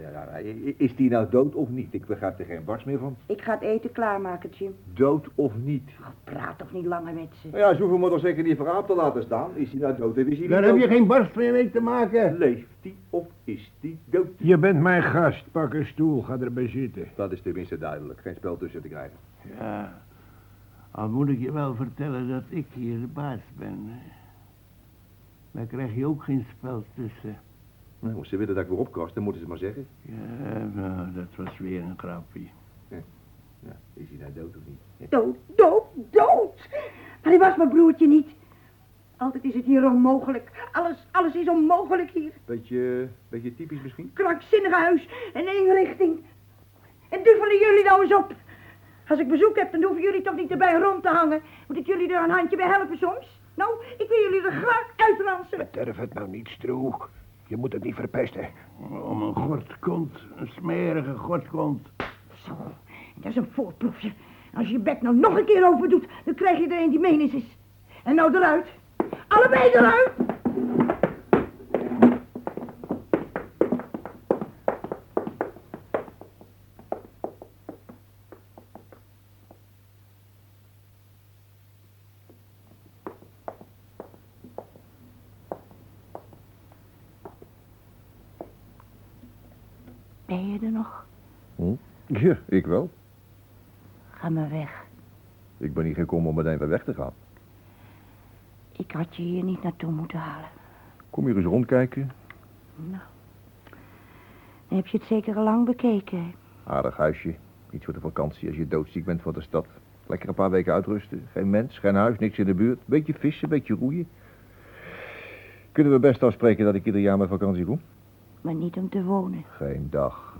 ja, ja, is die nou dood of niet? Ik begrijp er geen barst meer van. Ik ga het eten klaarmaken, Jim. Dood of niet? Oh, praat toch niet langer met ze. Nou ja, ze hoeven me toch zeker niet verhaal te laten staan. Is hij nou dood of is hij niet Daar dood? heb je geen barst meer mee te maken. Leeft die of is die dood? Je bent mijn gast. Pak een stoel, ga erbij zitten. Dat is tenminste duidelijk. Geen spel tussen te krijgen. Ja, al moet ik je wel vertellen dat ik hier de baas ben. Daar krijg je ook geen spel tussen. Nou, als ze willen dat ik weer opkast, dan moeten ze maar zeggen. Ja, nou, dat was weer een grapje. Ja, is hij nou dood of niet? Dood, dood, dood. Maar hij was mijn broertje niet. Altijd is het hier onmogelijk. Alles, alles is onmogelijk hier. Beetje, beetje typisch misschien? Krankzinnig huis en één richting. En duffelen jullie nou eens op. Als ik bezoek heb, dan hoeven jullie toch niet erbij rond te hangen. Moet ik jullie er een handje bij helpen soms? Nou, ik wil jullie er graag uitransen. Bederf het nou niet, Stroe. Je moet het niet verpesten. Om een gortkont, een smerige gortkont. Zo, dat is een voorproefje. Als je je bek nou nog een keer open doet, dan krijg je er een die menens is. En nou eruit. Allebei eruit. Ben je er nog? Ja, ik wel. Ga maar weg. Ik ben niet gekomen om meteen weer weg te gaan. Ik had je hier niet naartoe moeten halen. Kom hier eens rondkijken. Nou. Dan heb je het zeker al lang bekeken. Aardig huisje. Iets voor de vakantie als je doodziek bent voor de stad. Lekker een paar weken uitrusten. Geen mens, geen huis, niks in de buurt. Beetje vissen, beetje roeien. Kunnen we best afspreken dat ik ieder jaar met vakantie kom? Maar niet om te wonen. Geen dag.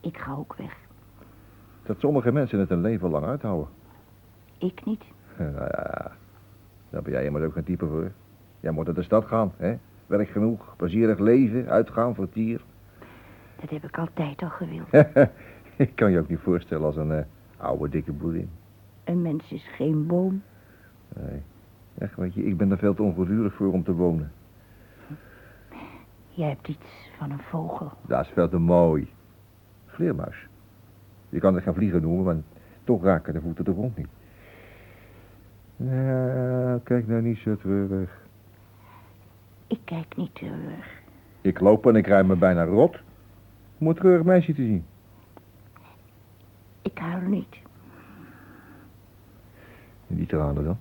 Ik ga ook weg. Dat sommige mensen het een leven lang uithouden. Ik niet. Nou ja, daar ben jij immers ook geen type voor. Jij moet naar de stad gaan, hè? Werk genoeg, plezierig leven, uitgaan, vertier. Dat heb ik altijd al gewild. ik kan je ook niet voorstellen als een eh, oude dikke boerin. Een mens is geen boom. Nee. Echt, weet je, ik ben er veel te ongedurig voor om te wonen. Jij hebt iets van een vogel. Dat is veel te mooi. Vleermuis. Je kan het geen vliegen noemen, maar toch raken de voeten de grond niet. Ja, kijk nou niet zo treurig. Ik kijk niet terug. Ik loop en ik rij me bijna rot om een treurig meisje te zien. Ik huil niet. En die tranen dan?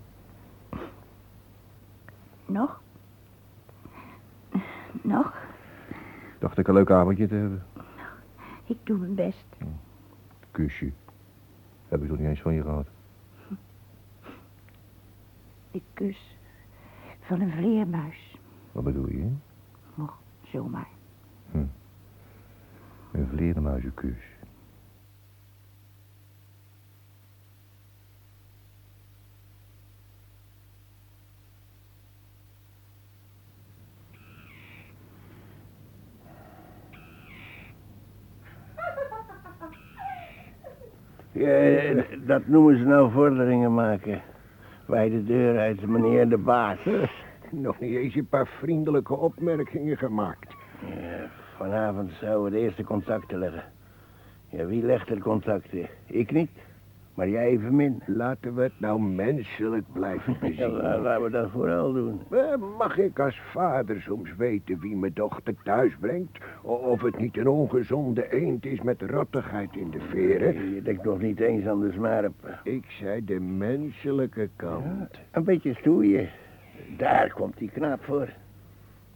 Nog? Nog? Dacht ik een leuk avondje te hebben. Ik doe mijn best. Kusje. Heb ik toch niet eens van je gehad? De kus van een vleermuis. Wat bedoel je? Oh, zomaar. Een vleermuizenkus. Ja, dat noemen ze nou vorderingen maken. Bij de deur uit, meneer de baas. Nog niet eens een paar vriendelijke opmerkingen gemaakt. Ja, vanavond zouden we de eerste contacten leggen. Ja, wie legt er contacten? Ik niet, maar jij evenmin. Laten we het nou menselijk blijven Ja, bezien. la- laten we dat vooral doen. Eh, Mag ik als vader soms weten wie mijn dochter thuis brengt? Of het niet een ongezonde eend is met rottigheid in de veren? Je denkt nog niet eens aan de smerp. Ik zei de menselijke kant. Een beetje stoeien. Daar komt die knaap voor.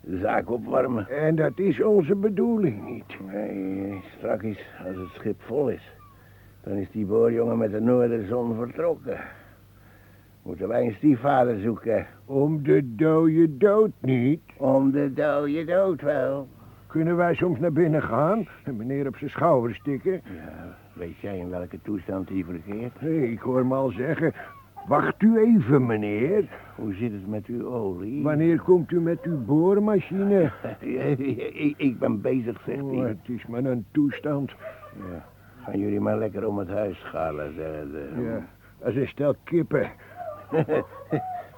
De zaak opwarmen. En dat is onze bedoeling niet. Nee, straks als het schip vol is, dan is die boorjongen met de noorderzon vertrokken. Moeten wij een stiefvader zoeken. Om de dode dood niet. Om de dode dood wel. Kunnen wij soms naar binnen gaan en meneer op zijn schouder stikken? Ja, weet jij in welke toestand hij verkeert? Nee, ik hoor me al zeggen. Wacht u even, meneer. Hoe zit het met uw olie? Wanneer komt u met uw boormachine? ik, ik ben bezig, zegt Oh, hij. het is maar een toestand. Ja. Gaan jullie maar lekker om het huis schalen. Ja, als een stel kippen.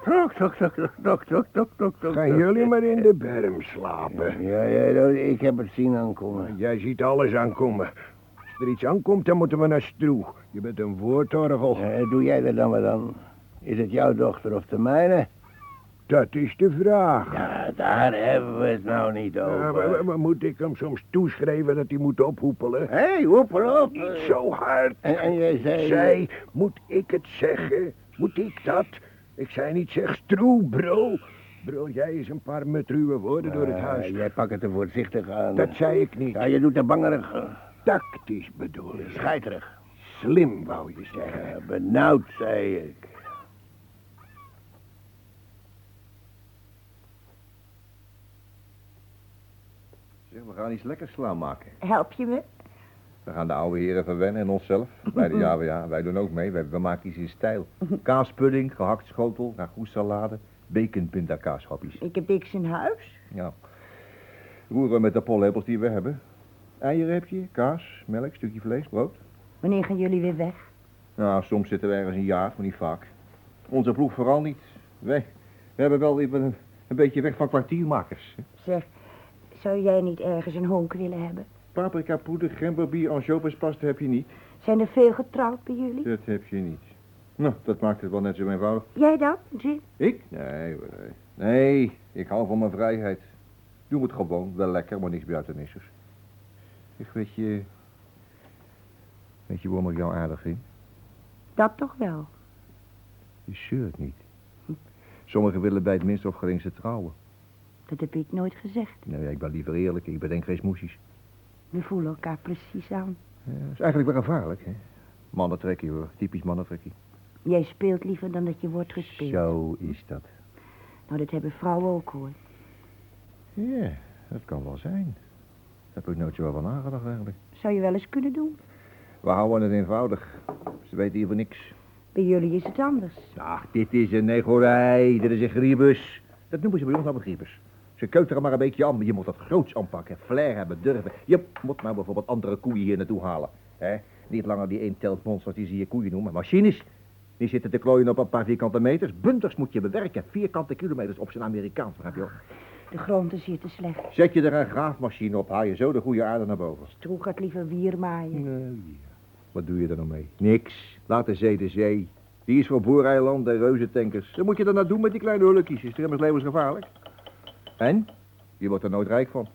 Tok, tok, tok, tok, tok, tok, tok, tok. Gaan jullie maar in de berm slapen. Ja, ja, ik heb het zien aankomen. Jij ziet alles aankomen. Als er iets aankomt, dan moeten we naar Stroe. Je bent een woordorgel. Doe jij er dan maar dan? Is het jouw dochter of de mijne? Dat is de vraag. Ja, daar hebben we het nou niet over. maar- maar moet ik hem soms toeschrijven dat hij moet ophoepelen? Hé, hey, hoepel op. Niet zo hard. En, en jij zei... Zij, moet ik het zeggen? Moet ik dat? Ik zei niet zeg stroe, bro. Bro, jij is een paar mutruwe woorden door het Ah, huis. Jij pakt het er voorzichtig aan. Dat zei ik niet. Ja, je doet er bangerig. eh, Tactisch bedoel ik. Scheiterig. Slim, wou je zeggen. Ja, benauwd, zei ik. Zeg, we gaan iets lekkers slaan maken. Help je me? We gaan de oude heren verwennen en onszelf. Bij de, ja, ja, wij doen ook mee. Wij, we maken iets in stijl. Kaaspudding, gehakt schotel, ragoutsalade, bacon pindakaaschappies. Ik heb niks in huis. Ja. Roeren we met de pollepels die we hebben. Eieren heb je, kaas, melk, stukje vlees, brood. Wanneer gaan jullie weer weg? Nou, soms zitten we ergens een jaar, maar niet vaak. Onze ploeg vooral niet. Wij, we hebben wel even een, een beetje weg van kwartiermakers. Zeg, zou jij niet ergens een honk willen hebben? Paprika, poeder, gemberbier, ansjovispasta heb je niet. Zijn er veel getrouwd bij jullie? Dat heb je niet. Nou, dat maakt het wel net zo eenvoudig. Jij dan, Jim? Ik? Nee, nee. Nee, ik hou van mijn vrijheid. Doe het gewoon, wel lekker, maar niks buitenissers. Ik weet je... Weet je waarom ik jou aardig vind? Dat toch wel. Je zeurt niet. Sommigen willen bij het minste of geringste trouwen. Dat heb ik nooit gezegd. Nou ja, ik ben liever eerlijk, ik bedenk geen smoesjes. We voelen elkaar precies aan. Ja, dat is eigenlijk wel gevaarlijk, hè? Mannentrekkie hoor, typisch mannentrekkie. Jij speelt liever dan dat je wordt gespeeld. Zo is dat. Nou, dat hebben vrouwen ook hoor. Ja, dat kan wel zijn. Daar heb ik nooit zo over nagedacht eigenlijk. Zou je wel eens kunnen doen. We houden het eenvoudig. Ze weten hier van niks. Bij jullie is het anders. Ach, dit is een negorij, dit is een griebus. Dat noemen ze bij ons een griebus. Ze keuteren maar een beetje aan, maar je moet dat groots aanpakken. Flair hebben, durven. Je moet nou bijvoorbeeld andere koeien hier naartoe halen. Hè? Niet langer die eentelt monsters die ze je koeien noemen. Machines. Die zitten te klooien op een paar vierkante meters. Bunters moet je bewerken. Vierkante kilometers op zijn Amerikaans, begrijp je. De grond is hier te slecht. Zet je er een graafmachine op, haal je zo de goede aarde naar boven. Stroe gaat liever wier maaien. Nou ja, wat doe je er nou mee? Niks. Laat de zee de zee. Die is voor boereiland en reuzentankers. Dan moet je dan nou doen met die kleine hulkjes. Is immers levensgevaarlijk. En? Je wordt er nooit rijk van.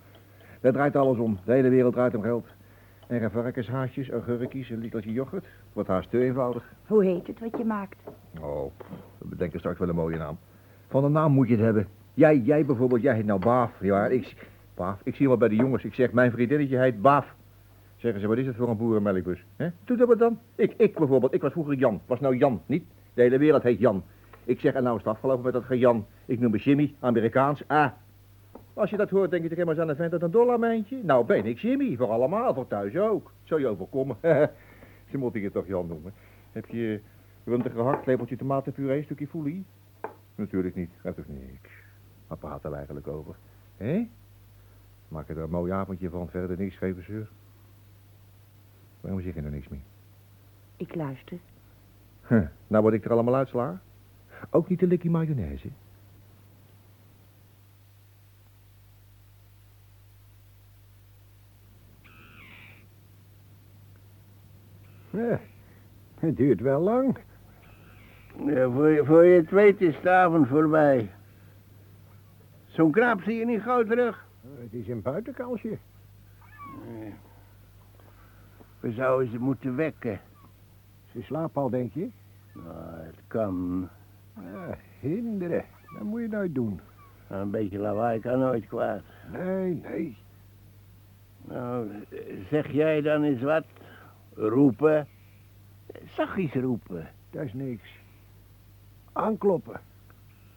Daar draait alles om. De hele wereld draait om geld. En varkenshaasjes, augurkjes, een litertje yoghurt. Wat haast te eenvoudig. Hoe heet het wat je maakt? Oh, we bedenken straks wel een mooie naam. Van een naam moet je het hebben. Jij, jij bijvoorbeeld, jij heet nou Baaf. Ja, ik, Baaf. Ik zie wel bij de jongens. Ik zeg, mijn vriendinnetje heet Baaf. Zeggen ze, wat is het voor een boerenmelkbus? Hè? Doe dat maar dan. Ik, ik bijvoorbeeld, ik was vroeger Jan. Was nou Jan, niet? De hele wereld heet Jan. Ik zeg, en nou is het afgelopen met dat gejan. Ik noem me Jimmy, Amerikaans, Ah. Als je dat hoort, denk je toch helemaal aan een vent uit een dollarmijntje? Nou ben ik Jimmy, voor allemaal, voor thuis ook. Zou je overkomen. Ze moeten je toch Jan noemen. Heb je runde gehakt, lepeltje tomatenpuree, stukje foelie? Natuurlijk niet, dat is niks. Waar praten we eigenlijk over? Hé? Maak er een mooi avondje van, verder niks, geven zeur. Waarom zeg je er niks meer? Ik luister. Huh, nou wat ik er allemaal uitsla? Ook niet de likkie mayonaise. Ja, het duurt wel lang. Ja, voor, je, voor je het weet is de avond voorbij. Zo'n krap zie je niet gauw terug. Het is een buitenkansje. We zouden ze moeten wekken. Ze slapen al, denk je? Nou, het kan. Ja, hinderen. Dat moet je nooit doen. Een beetje lawaai kan nooit kwaad. Nee, nee. Nou, zeg jij dan eens wat? Roepen? Zachtjes roepen. Dat is niks. Aankloppen.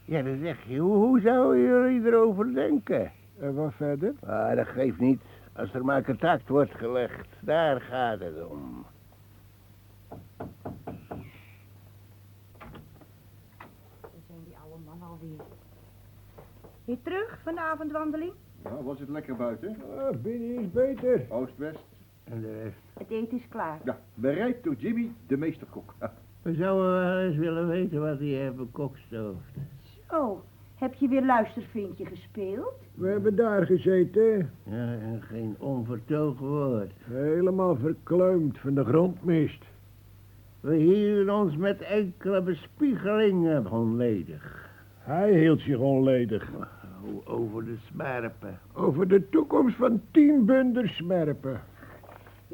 Ja, dan zeg je, hoe, hoe zouden jullie erover denken? En wat verder? Ah, dat geeft niet. Als er maar contact wordt gelegd, daar gaat het om. Daar zijn die oude man alweer. Weer terug van de avondwandeling? Ja, was het lekker buiten? Ah, binnen is beter. Oost-West. En de rest? Het eten is klaar. Ja, bereid door Jimmy, de meesterkok. We zouden wel eens willen weten wat hij heeft bekokstoofd. Oh, heb je weer luistervindje gespeeld? We hebben daar gezeten, Ja, en geen onvertoog woord. helemaal verkleumd van de grondmist. We hielden ons met enkele bespiegelingen onledig. Hij hield zich onledig. O- Over de smerpen. Over de toekomst van tien bunders smerpen.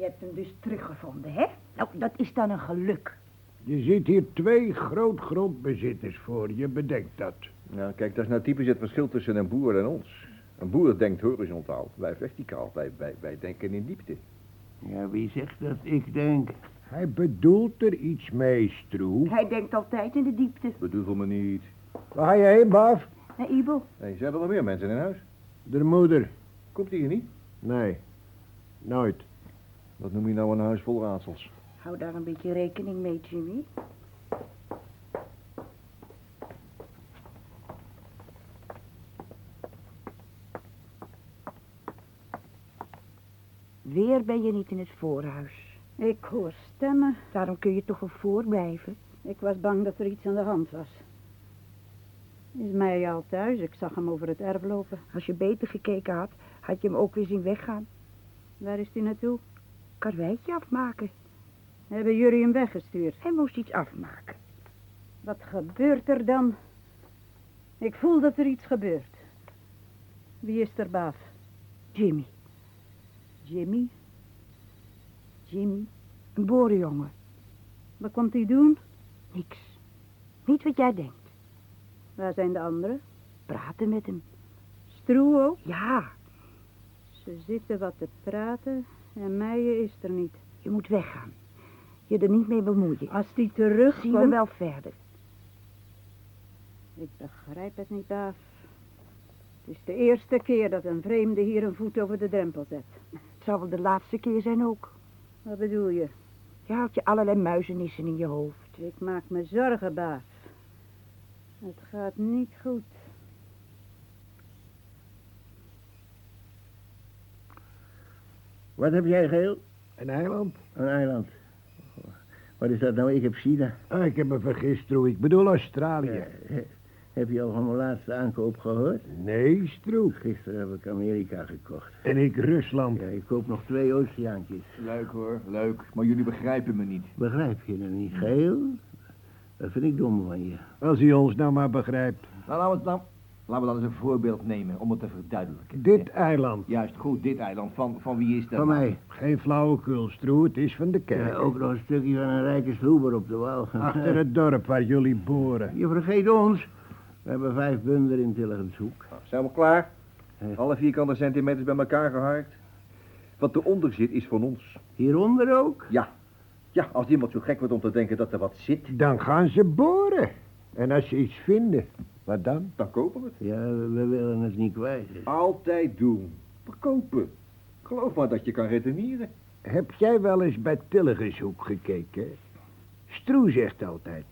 Je hebt hem dus teruggevonden, hè? Nou, dat is dan een geluk. Je ziet hier twee grootgrondbezitters voor je, bedenk dat. Nou, kijk, dat is nou typisch het verschil tussen een boer en ons. Een boer denkt horizontaal, wij verticaal, wij, wij, wij denken in diepte. Ja, wie zegt dat ik denk? Hij bedoelt er iets mee, Stroe. Hij denkt altijd in de diepte. Bedoel me niet. Waar ga je heen, Baf? Hé, Ibel? Zijn er nog meer mensen in huis? De moeder. Komt die hier niet? Nee, nooit. Wat noem je nou een huis vol raadsels? Hou daar een beetje rekening mee, Jimmy. Weer ben je niet in het voorhuis. Ik hoor stemmen. Daarom kun je toch wel voorblijven. Ik was bang dat er iets aan de hand was. Is mij al thuis? Ik zag hem over het erf lopen. Als je beter gekeken had, had je hem ook weer zien weggaan. Waar is hij naartoe? Karweitje afmaken. Hebben jullie hem weggestuurd? Hij moest iets afmaken. Wat gebeurt er dan? Ik voel dat er iets gebeurt. Wie is er baas? Jimmy. Jimmy? Jimmy. Een boerenjongen. Wat komt hij doen? Niks. Niet wat jij denkt. Waar zijn de anderen? Praten met hem. Stroe ook? Ja, Ze zitten wat te praten en Meijen is er niet. je moet weggaan. Je er niet mee bemoeien. Als die terugkomt... Zien we wel verder. Ik begrijp het niet, baas. Het is de eerste keer dat een vreemde hier een voet over de drempel zet. Het zal wel de laatste keer zijn ook. Wat bedoel je? Je haalt je allerlei muizenissen in je hoofd. Ik maak me zorgen, baas. Het gaat niet goed. Wat heb jij, Geel? Een eiland? Een eiland. Wat is dat nou? Ik heb China. Ah, ik heb me vergist, Stroe. Ik bedoel Australië. Ja, he- heb je al van mijn laatste aankoop gehoord? Nee, Stroe. Gisteren heb ik Amerika gekocht. En ik Rusland. Ja, ik koop nog twee oceaantjes. Leuk hoor, leuk. Maar jullie begrijpen me niet. Begrijp je dat niet, Geel? Dat vind ik dom van je. Als hij ons nou maar begrijpt. Nou, laten we, het dan, laten we dan eens een voorbeeld nemen om het te verduidelijken. Dit eiland. Juist, goed, dit eiland. Van, van wie is dat? Van mij. Geen flauwekul, Stroe. Het is van de kerk. Ja, ook nog een stukje van een rijke sloeber op de wal. Achter het dorp waar jullie boren. Je vergeet ons. We hebben vijf bunder in Tilligenshoek. Nou, zijn we klaar? Alle vierkante centimeters bij elkaar geharkt. Wat eronder zit is van ons. Hieronder ook? Ja. Ja, als iemand zo gek wordt om te denken dat er wat zit, Dan gaan ze boren. En als ze iets vinden, wat dan? dan kopen we het. Ja, we, we willen het niet kwijt. Altijd doen. Verkopen. Geloof maar dat je kan redeneren. Heb jij wel eens bij Tilligenshoek gekeken? Stroe zegt altijd,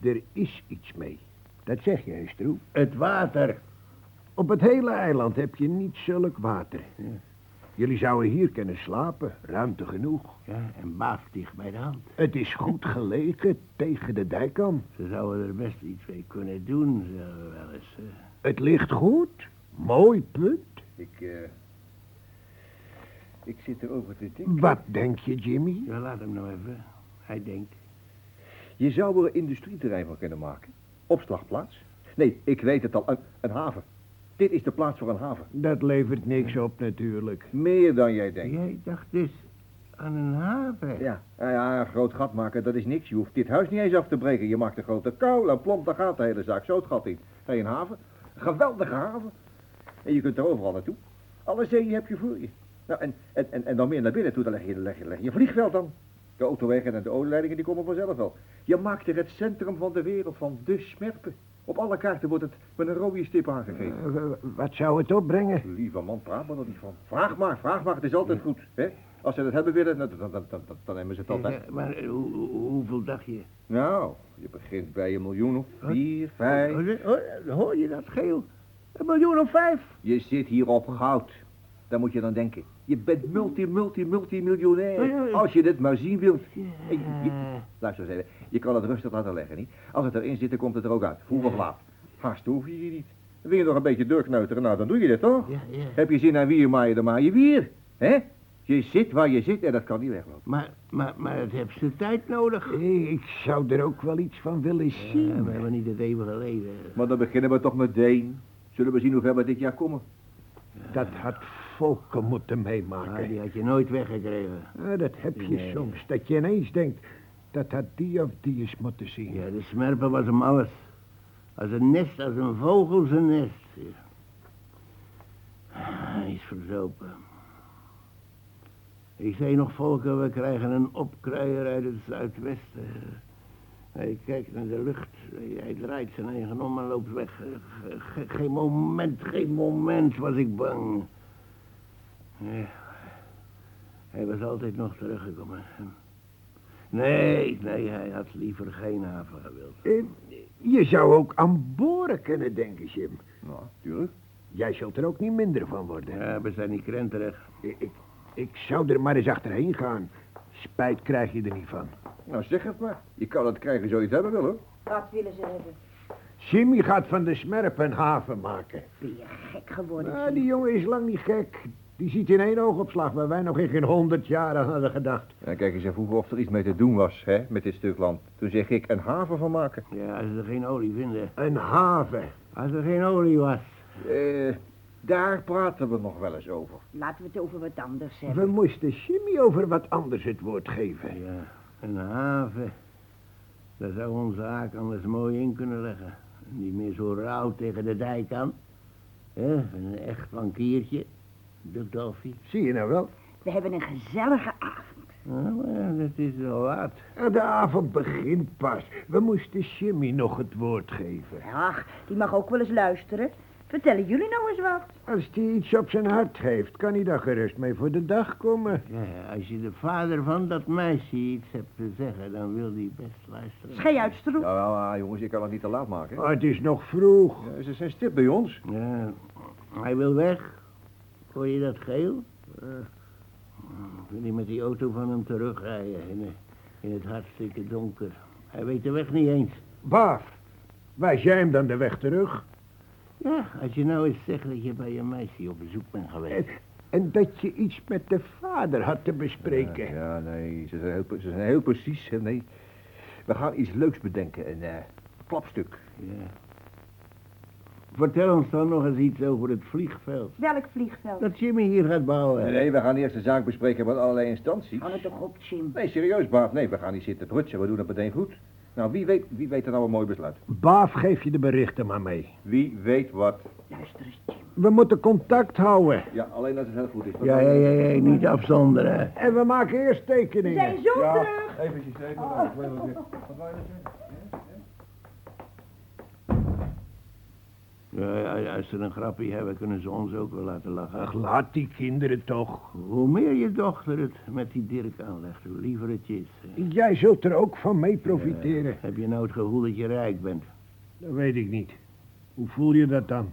er is iets mee. Dat zeg jij, Stroe. Het water. Op het hele eiland heb je niet zulk water. Ja. Jullie zouden hier kunnen slapen, ruimte genoeg. Ja, en baaf dicht bij de hand. Het is goed gelegen tegen de dijk aan. Ze zouden er best iets mee kunnen doen, zeggen we wel eens. eh. Het ligt goed. Mooi punt. Ik, eh... Ik zit erover te denken. Wat denk je, Jimmy? Ja, laat hem nou even. Hij denkt. Je zou er een industrieterrein van kunnen maken. Opslagplaats. Nee, ik weet het al. Een, een haven. Dit is de plaats voor een haven. Dat levert niks op natuurlijk. Meer dan jij denkt. Jij dacht dus aan een haven. Ja, ja, ja, een groot gat maken, dat is niks. Je hoeft dit huis niet eens af te breken. Je maakt een grote kuil en plomp, daar gaat de hele zaak zo het gat in. Ga je een haven? Geweldige haven. En je kunt er overal naartoe. Alle zeeën heb je voor je. Nou, en, en, en, en dan meer naar binnen toe, dan leg je, leg je, leg je vliegveld dan. De autowegen en de olieleidingen die komen vanzelf wel. Je maakt er het centrum van de wereld van de smerpen. Op alle kaarten wordt het met een rode stip aangegeven. Eh, wat zou het opbrengen? Lieve man, praat maar er niet van. Vraag maar, vraag maar, het is altijd goed. Hè? Als ze het hebben willen, dan, dan, dan, dan, dan nemen ze het altijd. Ja, maar eh, hoe- hoe- hoeveel dacht je? Nou, je begint bij een miljoen of vier, vijf. Oh, ze- oh, hoor je dat, Geel? Een miljoen of vijf? Je zit hier op goud. Daar moet je dan denken. Je bent multi, multi, multimiljonair. Als je dit maar zien wilt. En je- je- luister eens even. Je kan het rustig laten leggen, niet? Als het erin zit, dan komt het er ook uit. Vroeg of laat. Haast hoef je hier niet. Wil je nog een beetje doorkneuteren, nou dan doe je dat toch? Ja, ja. Heb je zin aan wier, maai je dan maai je wier. Hè? Je zit waar je zit en dat kan niet weglopen. Maar, maar, maar het heeft zijn tijd nodig. Ik zou er ook wel iets van willen Ja, zien. we hebben niet het eeuwige leven. Maar dan beginnen we toch meteen. Zullen we zien hoe ver we dit jaar komen? Dat had Volker moeten Ah, meemaken. die had je nooit weggekregen. Ah, dat heb je Nee. soms. Dat je ineens denkt, dat had die of die eens moeten zien. Ja, de smerpen was hem alles. Als een nest, als een vogel zijn nest. Ja. Hij is verzopen. Ik zei nog, Volker, we krijgen een opkruier uit het zuidwesten. Hij kijkt naar de lucht. Hij draait zijn eigen om en loopt weg. Ge- ge- geen moment, geen moment was ik bang. Ja. Hij was altijd nog teruggekomen. Nee, nee, hij had liever geen haven gewild. Eh, je zou ook aan boren kunnen denken, Jim. Nou, tuurlijk. Jij zult er ook niet minder van worden. Ja, we zijn niet krenterig. Ik, ik, ik zou er maar eens achterheen gaan. Spijt krijg je er niet van. Nou, zeg het maar. Je kan het krijgen zo je het hebben wil, hoor. Wat willen ze hebben? Jimmy gaat van de smerp een haven maken. Ben je gek geworden? Nou, die jongen is lang niet gek. Die ziet in één oogopslag waar wij nog in geen honderd jaar aan hadden gedacht. En kijk eens even vroeger of er iets mee te doen was, hè, met dit stuk land. Toen zeg ik een haven van maken. Ja, als ze er geen olie vinden. Een haven. Als er geen olie was. Eh, daar praten we nog wel eens over. Laten we het over wat anders We hebben. moesten Jimmy over wat anders het woord geven. Ja, een haven. Daar zou onze haak anders mooi in kunnen leggen. Niet meer zo rauw tegen de dijk aan. Hè, een echt bankiertje. Dukdolfie. Zie je nou wel? We hebben een gezellige avond. Nou, dat is wel laat. De avond begint pas. We moesten Jimmy nog het woord geven. Ach, die mag ook wel eens luisteren. Vertellen jullie nou eens wat? Als hij iets op zijn hart heeft, kan hij daar gerust mee voor de dag komen. Ja, als je de vader van dat meisje iets hebt te zeggen, dan wil die best luisteren. Schei uit, Stroep. Ja, wel, ah, jongens, ik kan het niet te laat maken. Maar het is nog vroeg. Ja, ze zijn stip bij ons. Ja, hij wil weg. Hoor je dat geel? Uh, wil hij met die auto van hem terugrijden in, in het hartstikke donker. Hij weet de weg niet eens. Baaf, wijs jij hem dan de weg terug? Ja, als je nou eens zegt dat je bij je meisje op bezoek bent geweest. En dat je iets met de vader had te bespreken. Ja, ja, nee, ze zijn heel, pre- ze zijn heel precies. hè, Nee, we gaan iets leuks bedenken. Een eh, klapstuk. Ja. Vertel ons dan nog eens iets over het vliegveld. Welk vliegveld? Dat Jimmy hier gaat bouwen. Nee, nee, we gaan eerst de zaak bespreken met allerlei instanties. Hou het toch op, Jim. Nee, serieus, Baaf. Nee, we gaan niet zitten prutsen. We doen het meteen goed. Nou, wie weet, wie weet er nou een mooi besluit? Baaf, geef je de berichten maar mee. Wie weet wat. Luister eens, Jim. We moeten contact houden. Ja, alleen als het heel goed is. Ja, ja, ja, ja, niet afzonderen. En we maken eerst tekeningen. Zijn zo Ja, terug. even. Wat wil je? Wat wil je zeggen? Ja, ja, als ze een grapje hebben, kunnen ze ons ook wel laten lachen. Ach, laat die kinderen toch. Hoe meer je dochter het met die Dirk aanlegt, hoe liever het je is. Jij zult er ook van mee profiteren. Heb je nou het gevoel dat je rijk bent? Dat weet ik niet. Hoe voel je dat dan?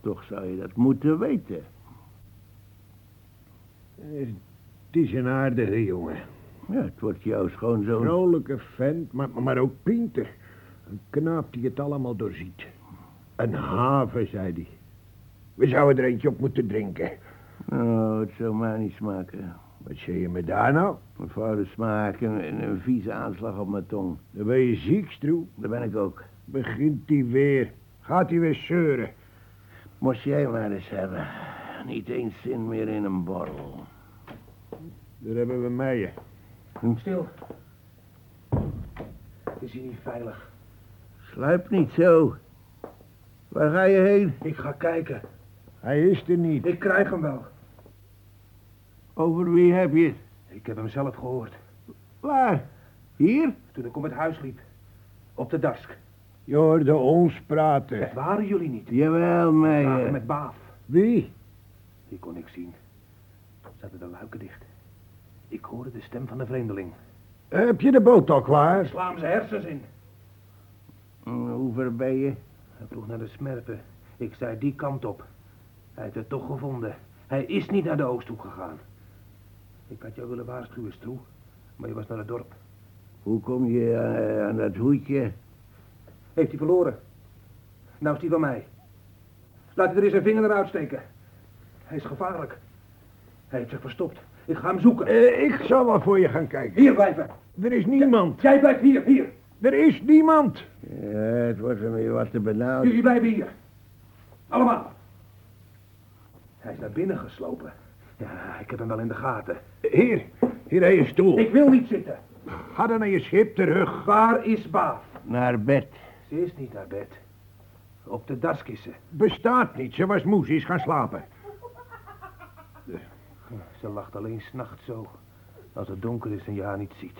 Toch zou je dat moeten weten. Eh, Het is een aardige jongen. Ja, het wordt jouw schoonzoon. Vrolijke vent, maar, maar ook pinter. Een knaap die het allemaal doorziet. Een haven, zei hij. We zouden er eentje op moeten drinken. Oh, het zou mij niet smaken. Wat zeg je me daar nou? Mijn vader smaak en en een vieze aanslag op mijn tong. Dan ben je ziek, Stroe. Daar ben ik ook. Begint hij weer. Gaat hij weer zeuren. Moest jij maar eens hebben. Niet eens zin meer in een borrel. Daar hebben we meijen. Stil. Is hij niet veilig? Sluip niet zo. Waar ga je heen? Ik ga kijken. Hij is er niet. Ik krijg hem wel. Over wie heb je het? Ik heb hem zelf gehoord. Waar? Hier? Toen ik om het huis liep. Op de dask. Je hoorde ons praten. Dat waren jullie niet. Jawel. Praten eh, met Baaf. Wie? Die kon ik zien. Zaten de luiken dicht. Ik hoorde de stem van de vreemdeling. Heb je de boot al klaar? Sla hem zijn hersens in. Mm, Hoe ver ben je? Hij vroeg naar de smerpen. Ik zei die kant op. Hij heeft het toch gevonden. Hij is niet naar de oosthoek gegaan. Ik had jou willen waarschuwen, Stroe. Maar je was naar het dorp. Hoe kom je eh, aan dat hoedje? Heeft hij verloren. Nou is die van mij. Laat hij er eens een vinger naar uitsteken. Hij is gevaarlijk. Hij heeft zich verstopt. Ik ga hem zoeken. Eh, ik zal wel voor je gaan kijken. Hier blijven. Er is niemand. Jij blijft hier, hier. Er is niemand. Ja, het wordt hem weer wat te benauwd. Jullie blijven hier. Allemaal. Hij is naar binnen geslopen. Ja, ik heb hem wel in de gaten. Hier, hier heb je stoel. Ik wil niet zitten. Ga dan naar je schip terug. Waar is Baaf? Naar bed. Ze is niet naar bed. Op de daskissen. Bestaat niet. Ze was moe. Ze is gaan slapen. Ze lacht alleen s'nachts zo. Als het donker is en je haar niet ziet.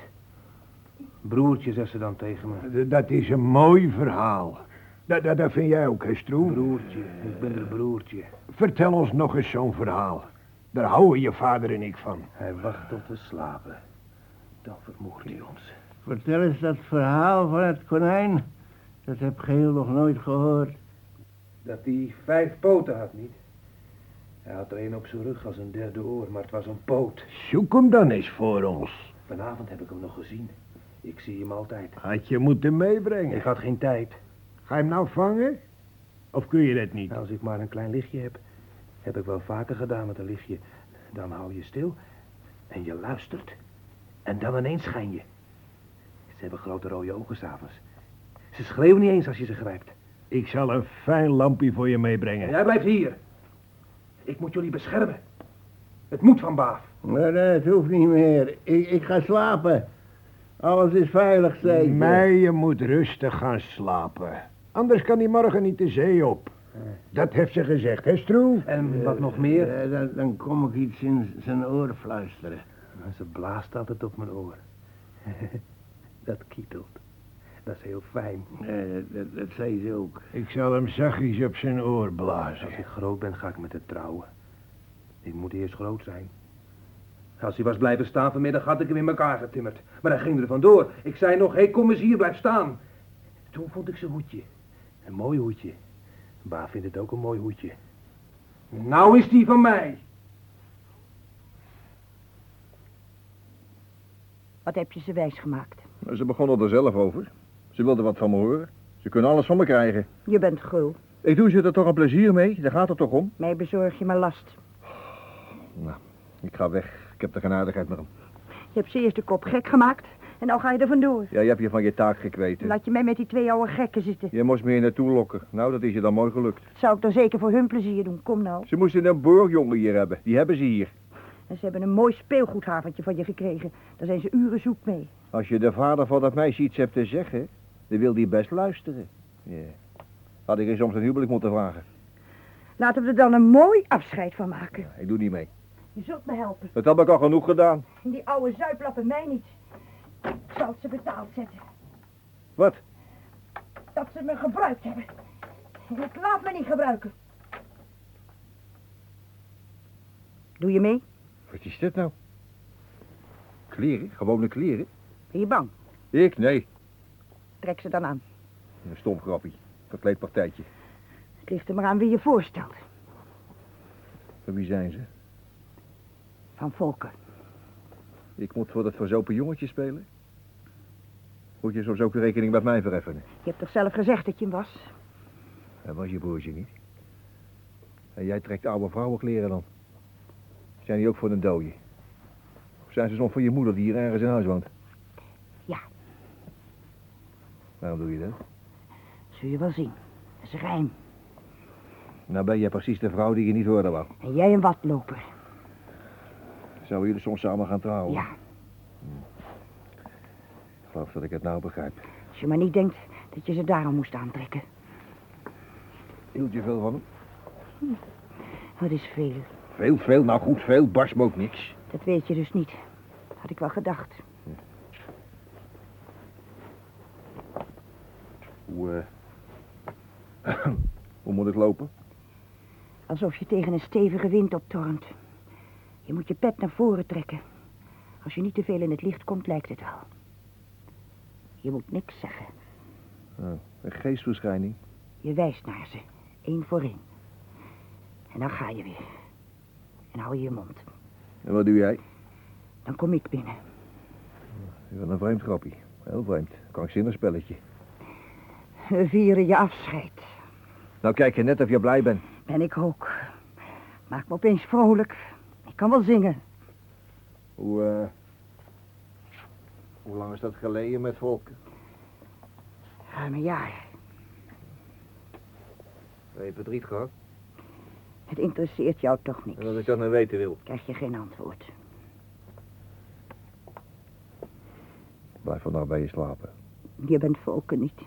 Broertje, zegt ze dan tegen me. D- Dat is een mooi verhaal. Dat, dat, dat vind jij ook, hè, Stroe? Broertje, ik ben haar broertje. Vertel ons nog eens zo'n verhaal. Daar houden je vader en ik van. Hij wacht tot we slapen. Dan vermoegt hij ons. Vertel eens dat verhaal van het konijn. Dat heb Geel nog nooit gehoord. Dat hij vijf poten had, niet? Hij had er een op zijn rug als een derde oor, maar het was een poot. Zoek hem dan eens voor ons. Vanavond heb ik hem nog gezien. Ik zie hem altijd. Had je moeten meebrengen. Ik had geen tijd. Ga je hem nou vangen? Of kun je dat niet? Als ik maar een klein lichtje heb, heb ik wel vaker gedaan met een lichtje. Dan hou je stil en je luistert. En dan ineens schijn je. Ze hebben grote rode ogen s'avonds. Ze schreeuwen niet eens als je ze grijpt. Ik zal een fijn lampje voor je meebrengen. En jij blijft hier. Ik moet jullie beschermen. Het moet van Baaf. Maar dat hoeft niet meer. Ik, ik ga slapen. Alles is veilig, zei ze. Maar je moet rustig gaan slapen. Anders kan hij morgen niet de zee op. Dat heeft ze gezegd, hè, Stroe? En wat nog meer? Ja, dan, dan kom ik iets in zijn oor fluisteren. Ze blaast altijd op mijn oor. dat kietelt. Dat is heel fijn. Dat, dat, dat zei ze ook. Ik zal hem zachtjes op zijn oor blazen. Als ik groot ben, ga ik met het trouwen. Ik moet eerst groot zijn. Als hij was blijven staan vanmiddag, had ik hem in elkaar getimmerd. Maar hij ging er vandoor. Ik zei nog, hé, hey, kom eens hier, blijf staan. Toen vond ik zijn hoedje. Een mooi hoedje. Ba vindt het ook een mooi hoedje. Nou is die van mij. Wat heb je ze wijs gemaakt? Ze begonnen er zelf over. Ze wilden wat van me horen. Ze kunnen alles van me krijgen. Je bent gul. Ik doe ze er toch een plezier mee. Daar gaat het toch om. Mij bezorg je maar last. Nou, ik ga weg. Ik heb er geen aardigheid meer om. Je hebt ze eerst de kop gek gemaakt en nou ga je er vandoor. Ja, je hebt je van je taak gekweten. Laat je mij met die twee oude gekken zitten. Je moest me hier naartoe lokken. Nou, dat is je dan mooi gelukt. Dat zou ik dan zeker voor hun plezier doen. Kom nou. Ze moesten een boorjongen hier hebben. Die hebben ze hier. En ze hebben een mooi speelgoedhaventje van je gekregen. Daar zijn ze uren zoek mee. Als je de vader van dat meisje iets hebt te zeggen, dan wil die best luisteren. Ja. Had ik eens soms een huwelijk moeten vragen. Laten we er dan een mooi afscheid van maken. Ik doe niet mee. Je zult me helpen. Dat heb ik al genoeg gedaan. Die oude zuiplappen mij niet. Ik zal ze betaald zetten. Wat? Dat ze me gebruikt hebben. En ik laat me niet gebruiken. Doe je mee? Wat is dit nou? Kleren? Gewone kleren? Ben je bang? Ik? Nee. Trek ze dan aan. Een stom grappie. Verkleed partijtje. Het ligt er maar aan wie je voorstelt. Van wie zijn ze? Van Volker. Ik moet voor dat verzopen jongetje spelen? Moet je soms ook de rekening met mij vereffenen? Je hebt toch zelf gezegd dat je hem was? Dat was je broertje niet. En jij trekt oude vrouwenkleren dan? Zijn die ook voor een dode? Of zijn ze soms voor je moeder die hier ergens in huis woont? Ja. Waarom doe je dat? Zul je wel zien. Dat is rijm. Nou ben jij precies de vrouw die je niet horen wou. En jij een watloper. Zouden jullie soms samen gaan trouwen? Ja. Ik geloof dat ik het nou begrijp. Als je maar niet denkt dat je ze daarom moest aantrekken. Hield je veel van hem? Dat is veel. Veel, veel. Nou goed, veel. Barst me ook niks. Dat weet je dus niet. Had ik wel gedacht. Hoe, eh... Hoe moet ik lopen? Alsof je tegen een stevige wind optornt. Je moet je pet naar voren trekken. Als je niet te veel in het licht komt, lijkt het wel. Je moet niks zeggen. Oh, een geestverschijning. Je wijst naar ze. één voor één. En dan ga je weer. En hou je je mond. En wat doe jij? Dan kom ik binnen. Je bent een vreemd grappie. Heel vreemd. Krankzinnig spelletje. We vieren je afscheid. Nou kijk je net of je blij bent. Ben ik ook. Maak me opeens vrolijk. Ik kan wel zingen. Hoe, eh... Hoe lang is dat geleden met Volken? Ruim een jaar. Heb je verdriet gehad? Het interesseert jou toch niet. En als ik dat nou weten wil. Krijg je geen antwoord. Blijf vannacht bij je slapen. Je bent volken niet.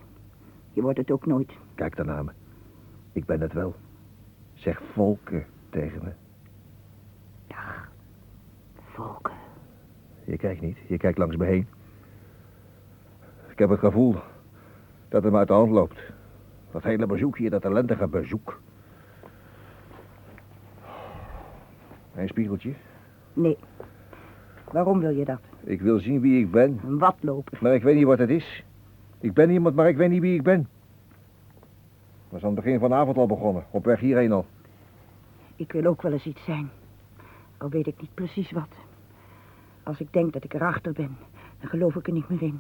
Je wordt het ook nooit. Kijk dan naar me. Ik ben het wel. Zeg Volken tegen me. Dag. Volken. Je kijkt niet. Je kijkt langs me heen. Ik heb het gevoel dat het me uit de hand loopt. Dat hele bezoek hier, dat ellendige bezoek. Een spiegeltje. Nee. Waarom wil je dat? Ik wil zien wie ik ben, Een watloper. maar ik weet niet wat het is. Ik ben iemand, maar ik weet niet wie ik ben. Dat is aan het begin van de avond al begonnen, op weg hierheen al. Ik wil ook wel eens iets zijn. Al weet ik niet precies wat. Als ik denk dat ik erachter ben, dan geloof ik er niet meer in.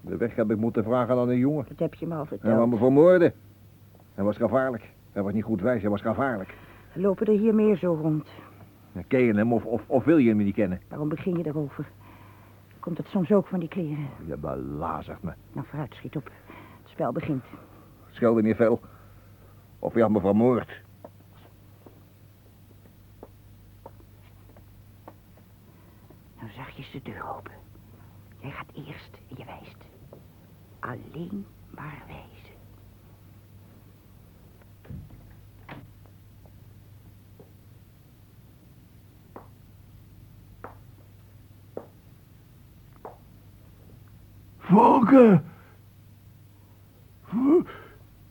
De weg heb ik moeten vragen aan een jongen. Dat heb je me al Hij wou verteld. me vermoorden. Hij was gevaarlijk. Hij was niet goed wijs, hij was gevaarlijk. Lopen er hier meer zo rond? Ken je hem of, of, of wil je hem niet kennen? Waarom begin je daarover? Komt het soms ook van die kleren? Je belazert me. Nou, vooruit, schiet op. Het spel begint. Schelde niet veel. Of je had me vermoord. Nou zachtjes de deur open. Jij gaat eerst en je wijst. Alleen maar wijzen. Volken!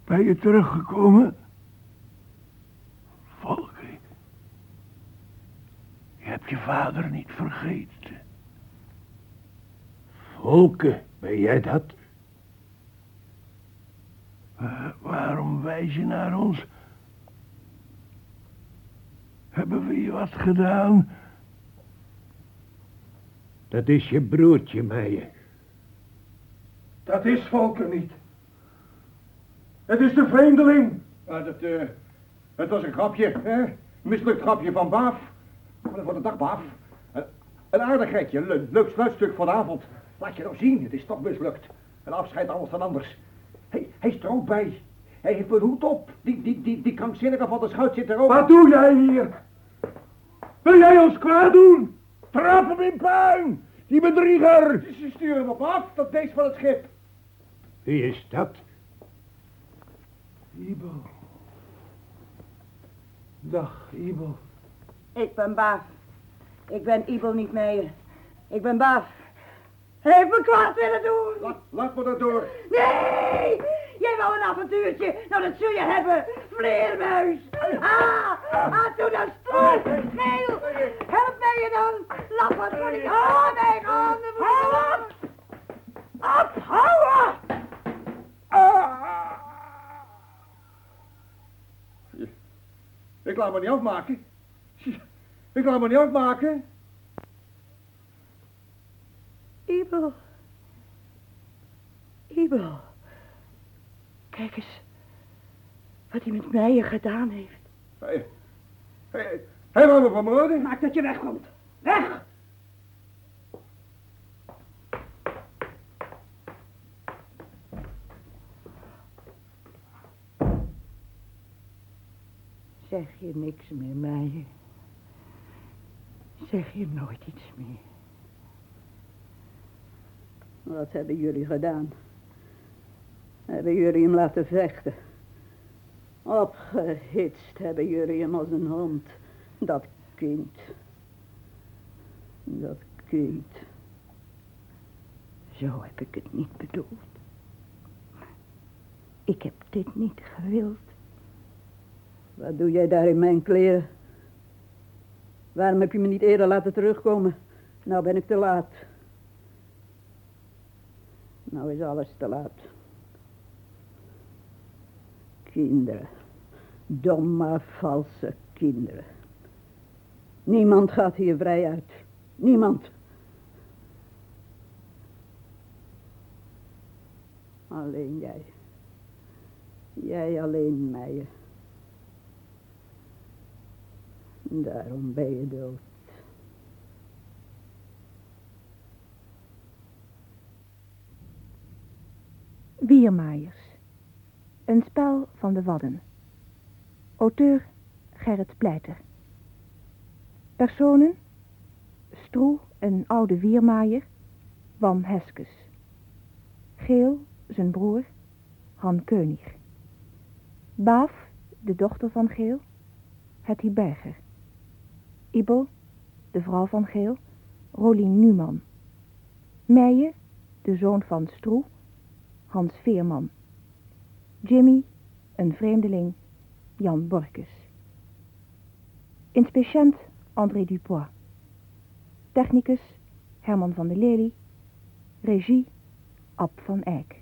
Ben je teruggekomen? Volken. Je hebt je vader niet vergeten. Volken, ben jij dat? Eh, waarom wijs je naar ons? Hebben we je wat gedaan? Dat is je broertje, Meijer. Dat is Volker niet. Het is de vreemdeling. Maar dat, eh, het was een grapje, hè? Mislukt grapje van Baaf. Voor de dag, Baaf. Een, een aardigheidje, le- leuk sluitstuk voor de avond. Laat je nou zien, het is toch mislukt. Een afscheid anders dan anders. Hij, hij is er ook bij. Hij heeft een hoed op. Die, die, die, die krankzinnige van de schuit zit er ook. Wat doe jij hier? Wil jij ons kwaad doen? Trap hem in puin! Die bedrieger! Ze sturen hem op af, dat beest van het schip. Wie is dat? Ibel. Dag, Ibel. Ik ben Baaf. Ik ben Ibel niet meer. Ik ben Baaf. Heeft me kwaad willen doen. Laat, laat me dat door. Nee! Jij wou een avontuurtje. Nou, dat zul je hebben. Vleermuis. Ah! Ah, doe dan stroop. Geel. Help mij je dan. Lap wat van ik. Ah, mijn handen. Hou op. Op, hou op. Ik laat me niet afmaken. Ik laat me niet afmaken. Ibel. Ibel. Kijk eens. Wat hij met mij gedaan heeft. Hij, hij, hij wou me vermoorden. Maak dat je wegkomt. Weg! Zeg je niks meer, Meijer? Zeg je nooit iets meer? Wat hebben jullie gedaan? Hebben jullie hem laten vechten? Opgehitst hebben jullie hem als een hond. Dat kind. Dat kind. Zo heb ik het niet bedoeld. Ik heb dit niet gewild. Wat doe jij daar in mijn kleren? Waarom heb je me niet eerder laten terugkomen? Nou ben ik te laat. Nou is alles te laat. Kinderen. Domme, valse kinderen. Niemand gaat hier vrij uit. Niemand. Alleen jij. Jij alleen, Meijer. Daarom ben je dood. Wiermaaiers. Een spel van de Wadden. Auteur Gerrit Pleiter. Personen. Stroe, een oude wiermaaier. Wam Heskes. Geel, zijn broer. Han Keunig. Baaf, de dochter van Geel. Hetty Berger. Ibel, de vrouw van Geel. Rolien Numan. Meijer, de zoon van Stroe. Hans Veerman. Jimmy, een vreemdeling, Jan Borkes. Inspeciënt André Dupois. Technicus Herman van der Lely. Regie Ab van Eyck.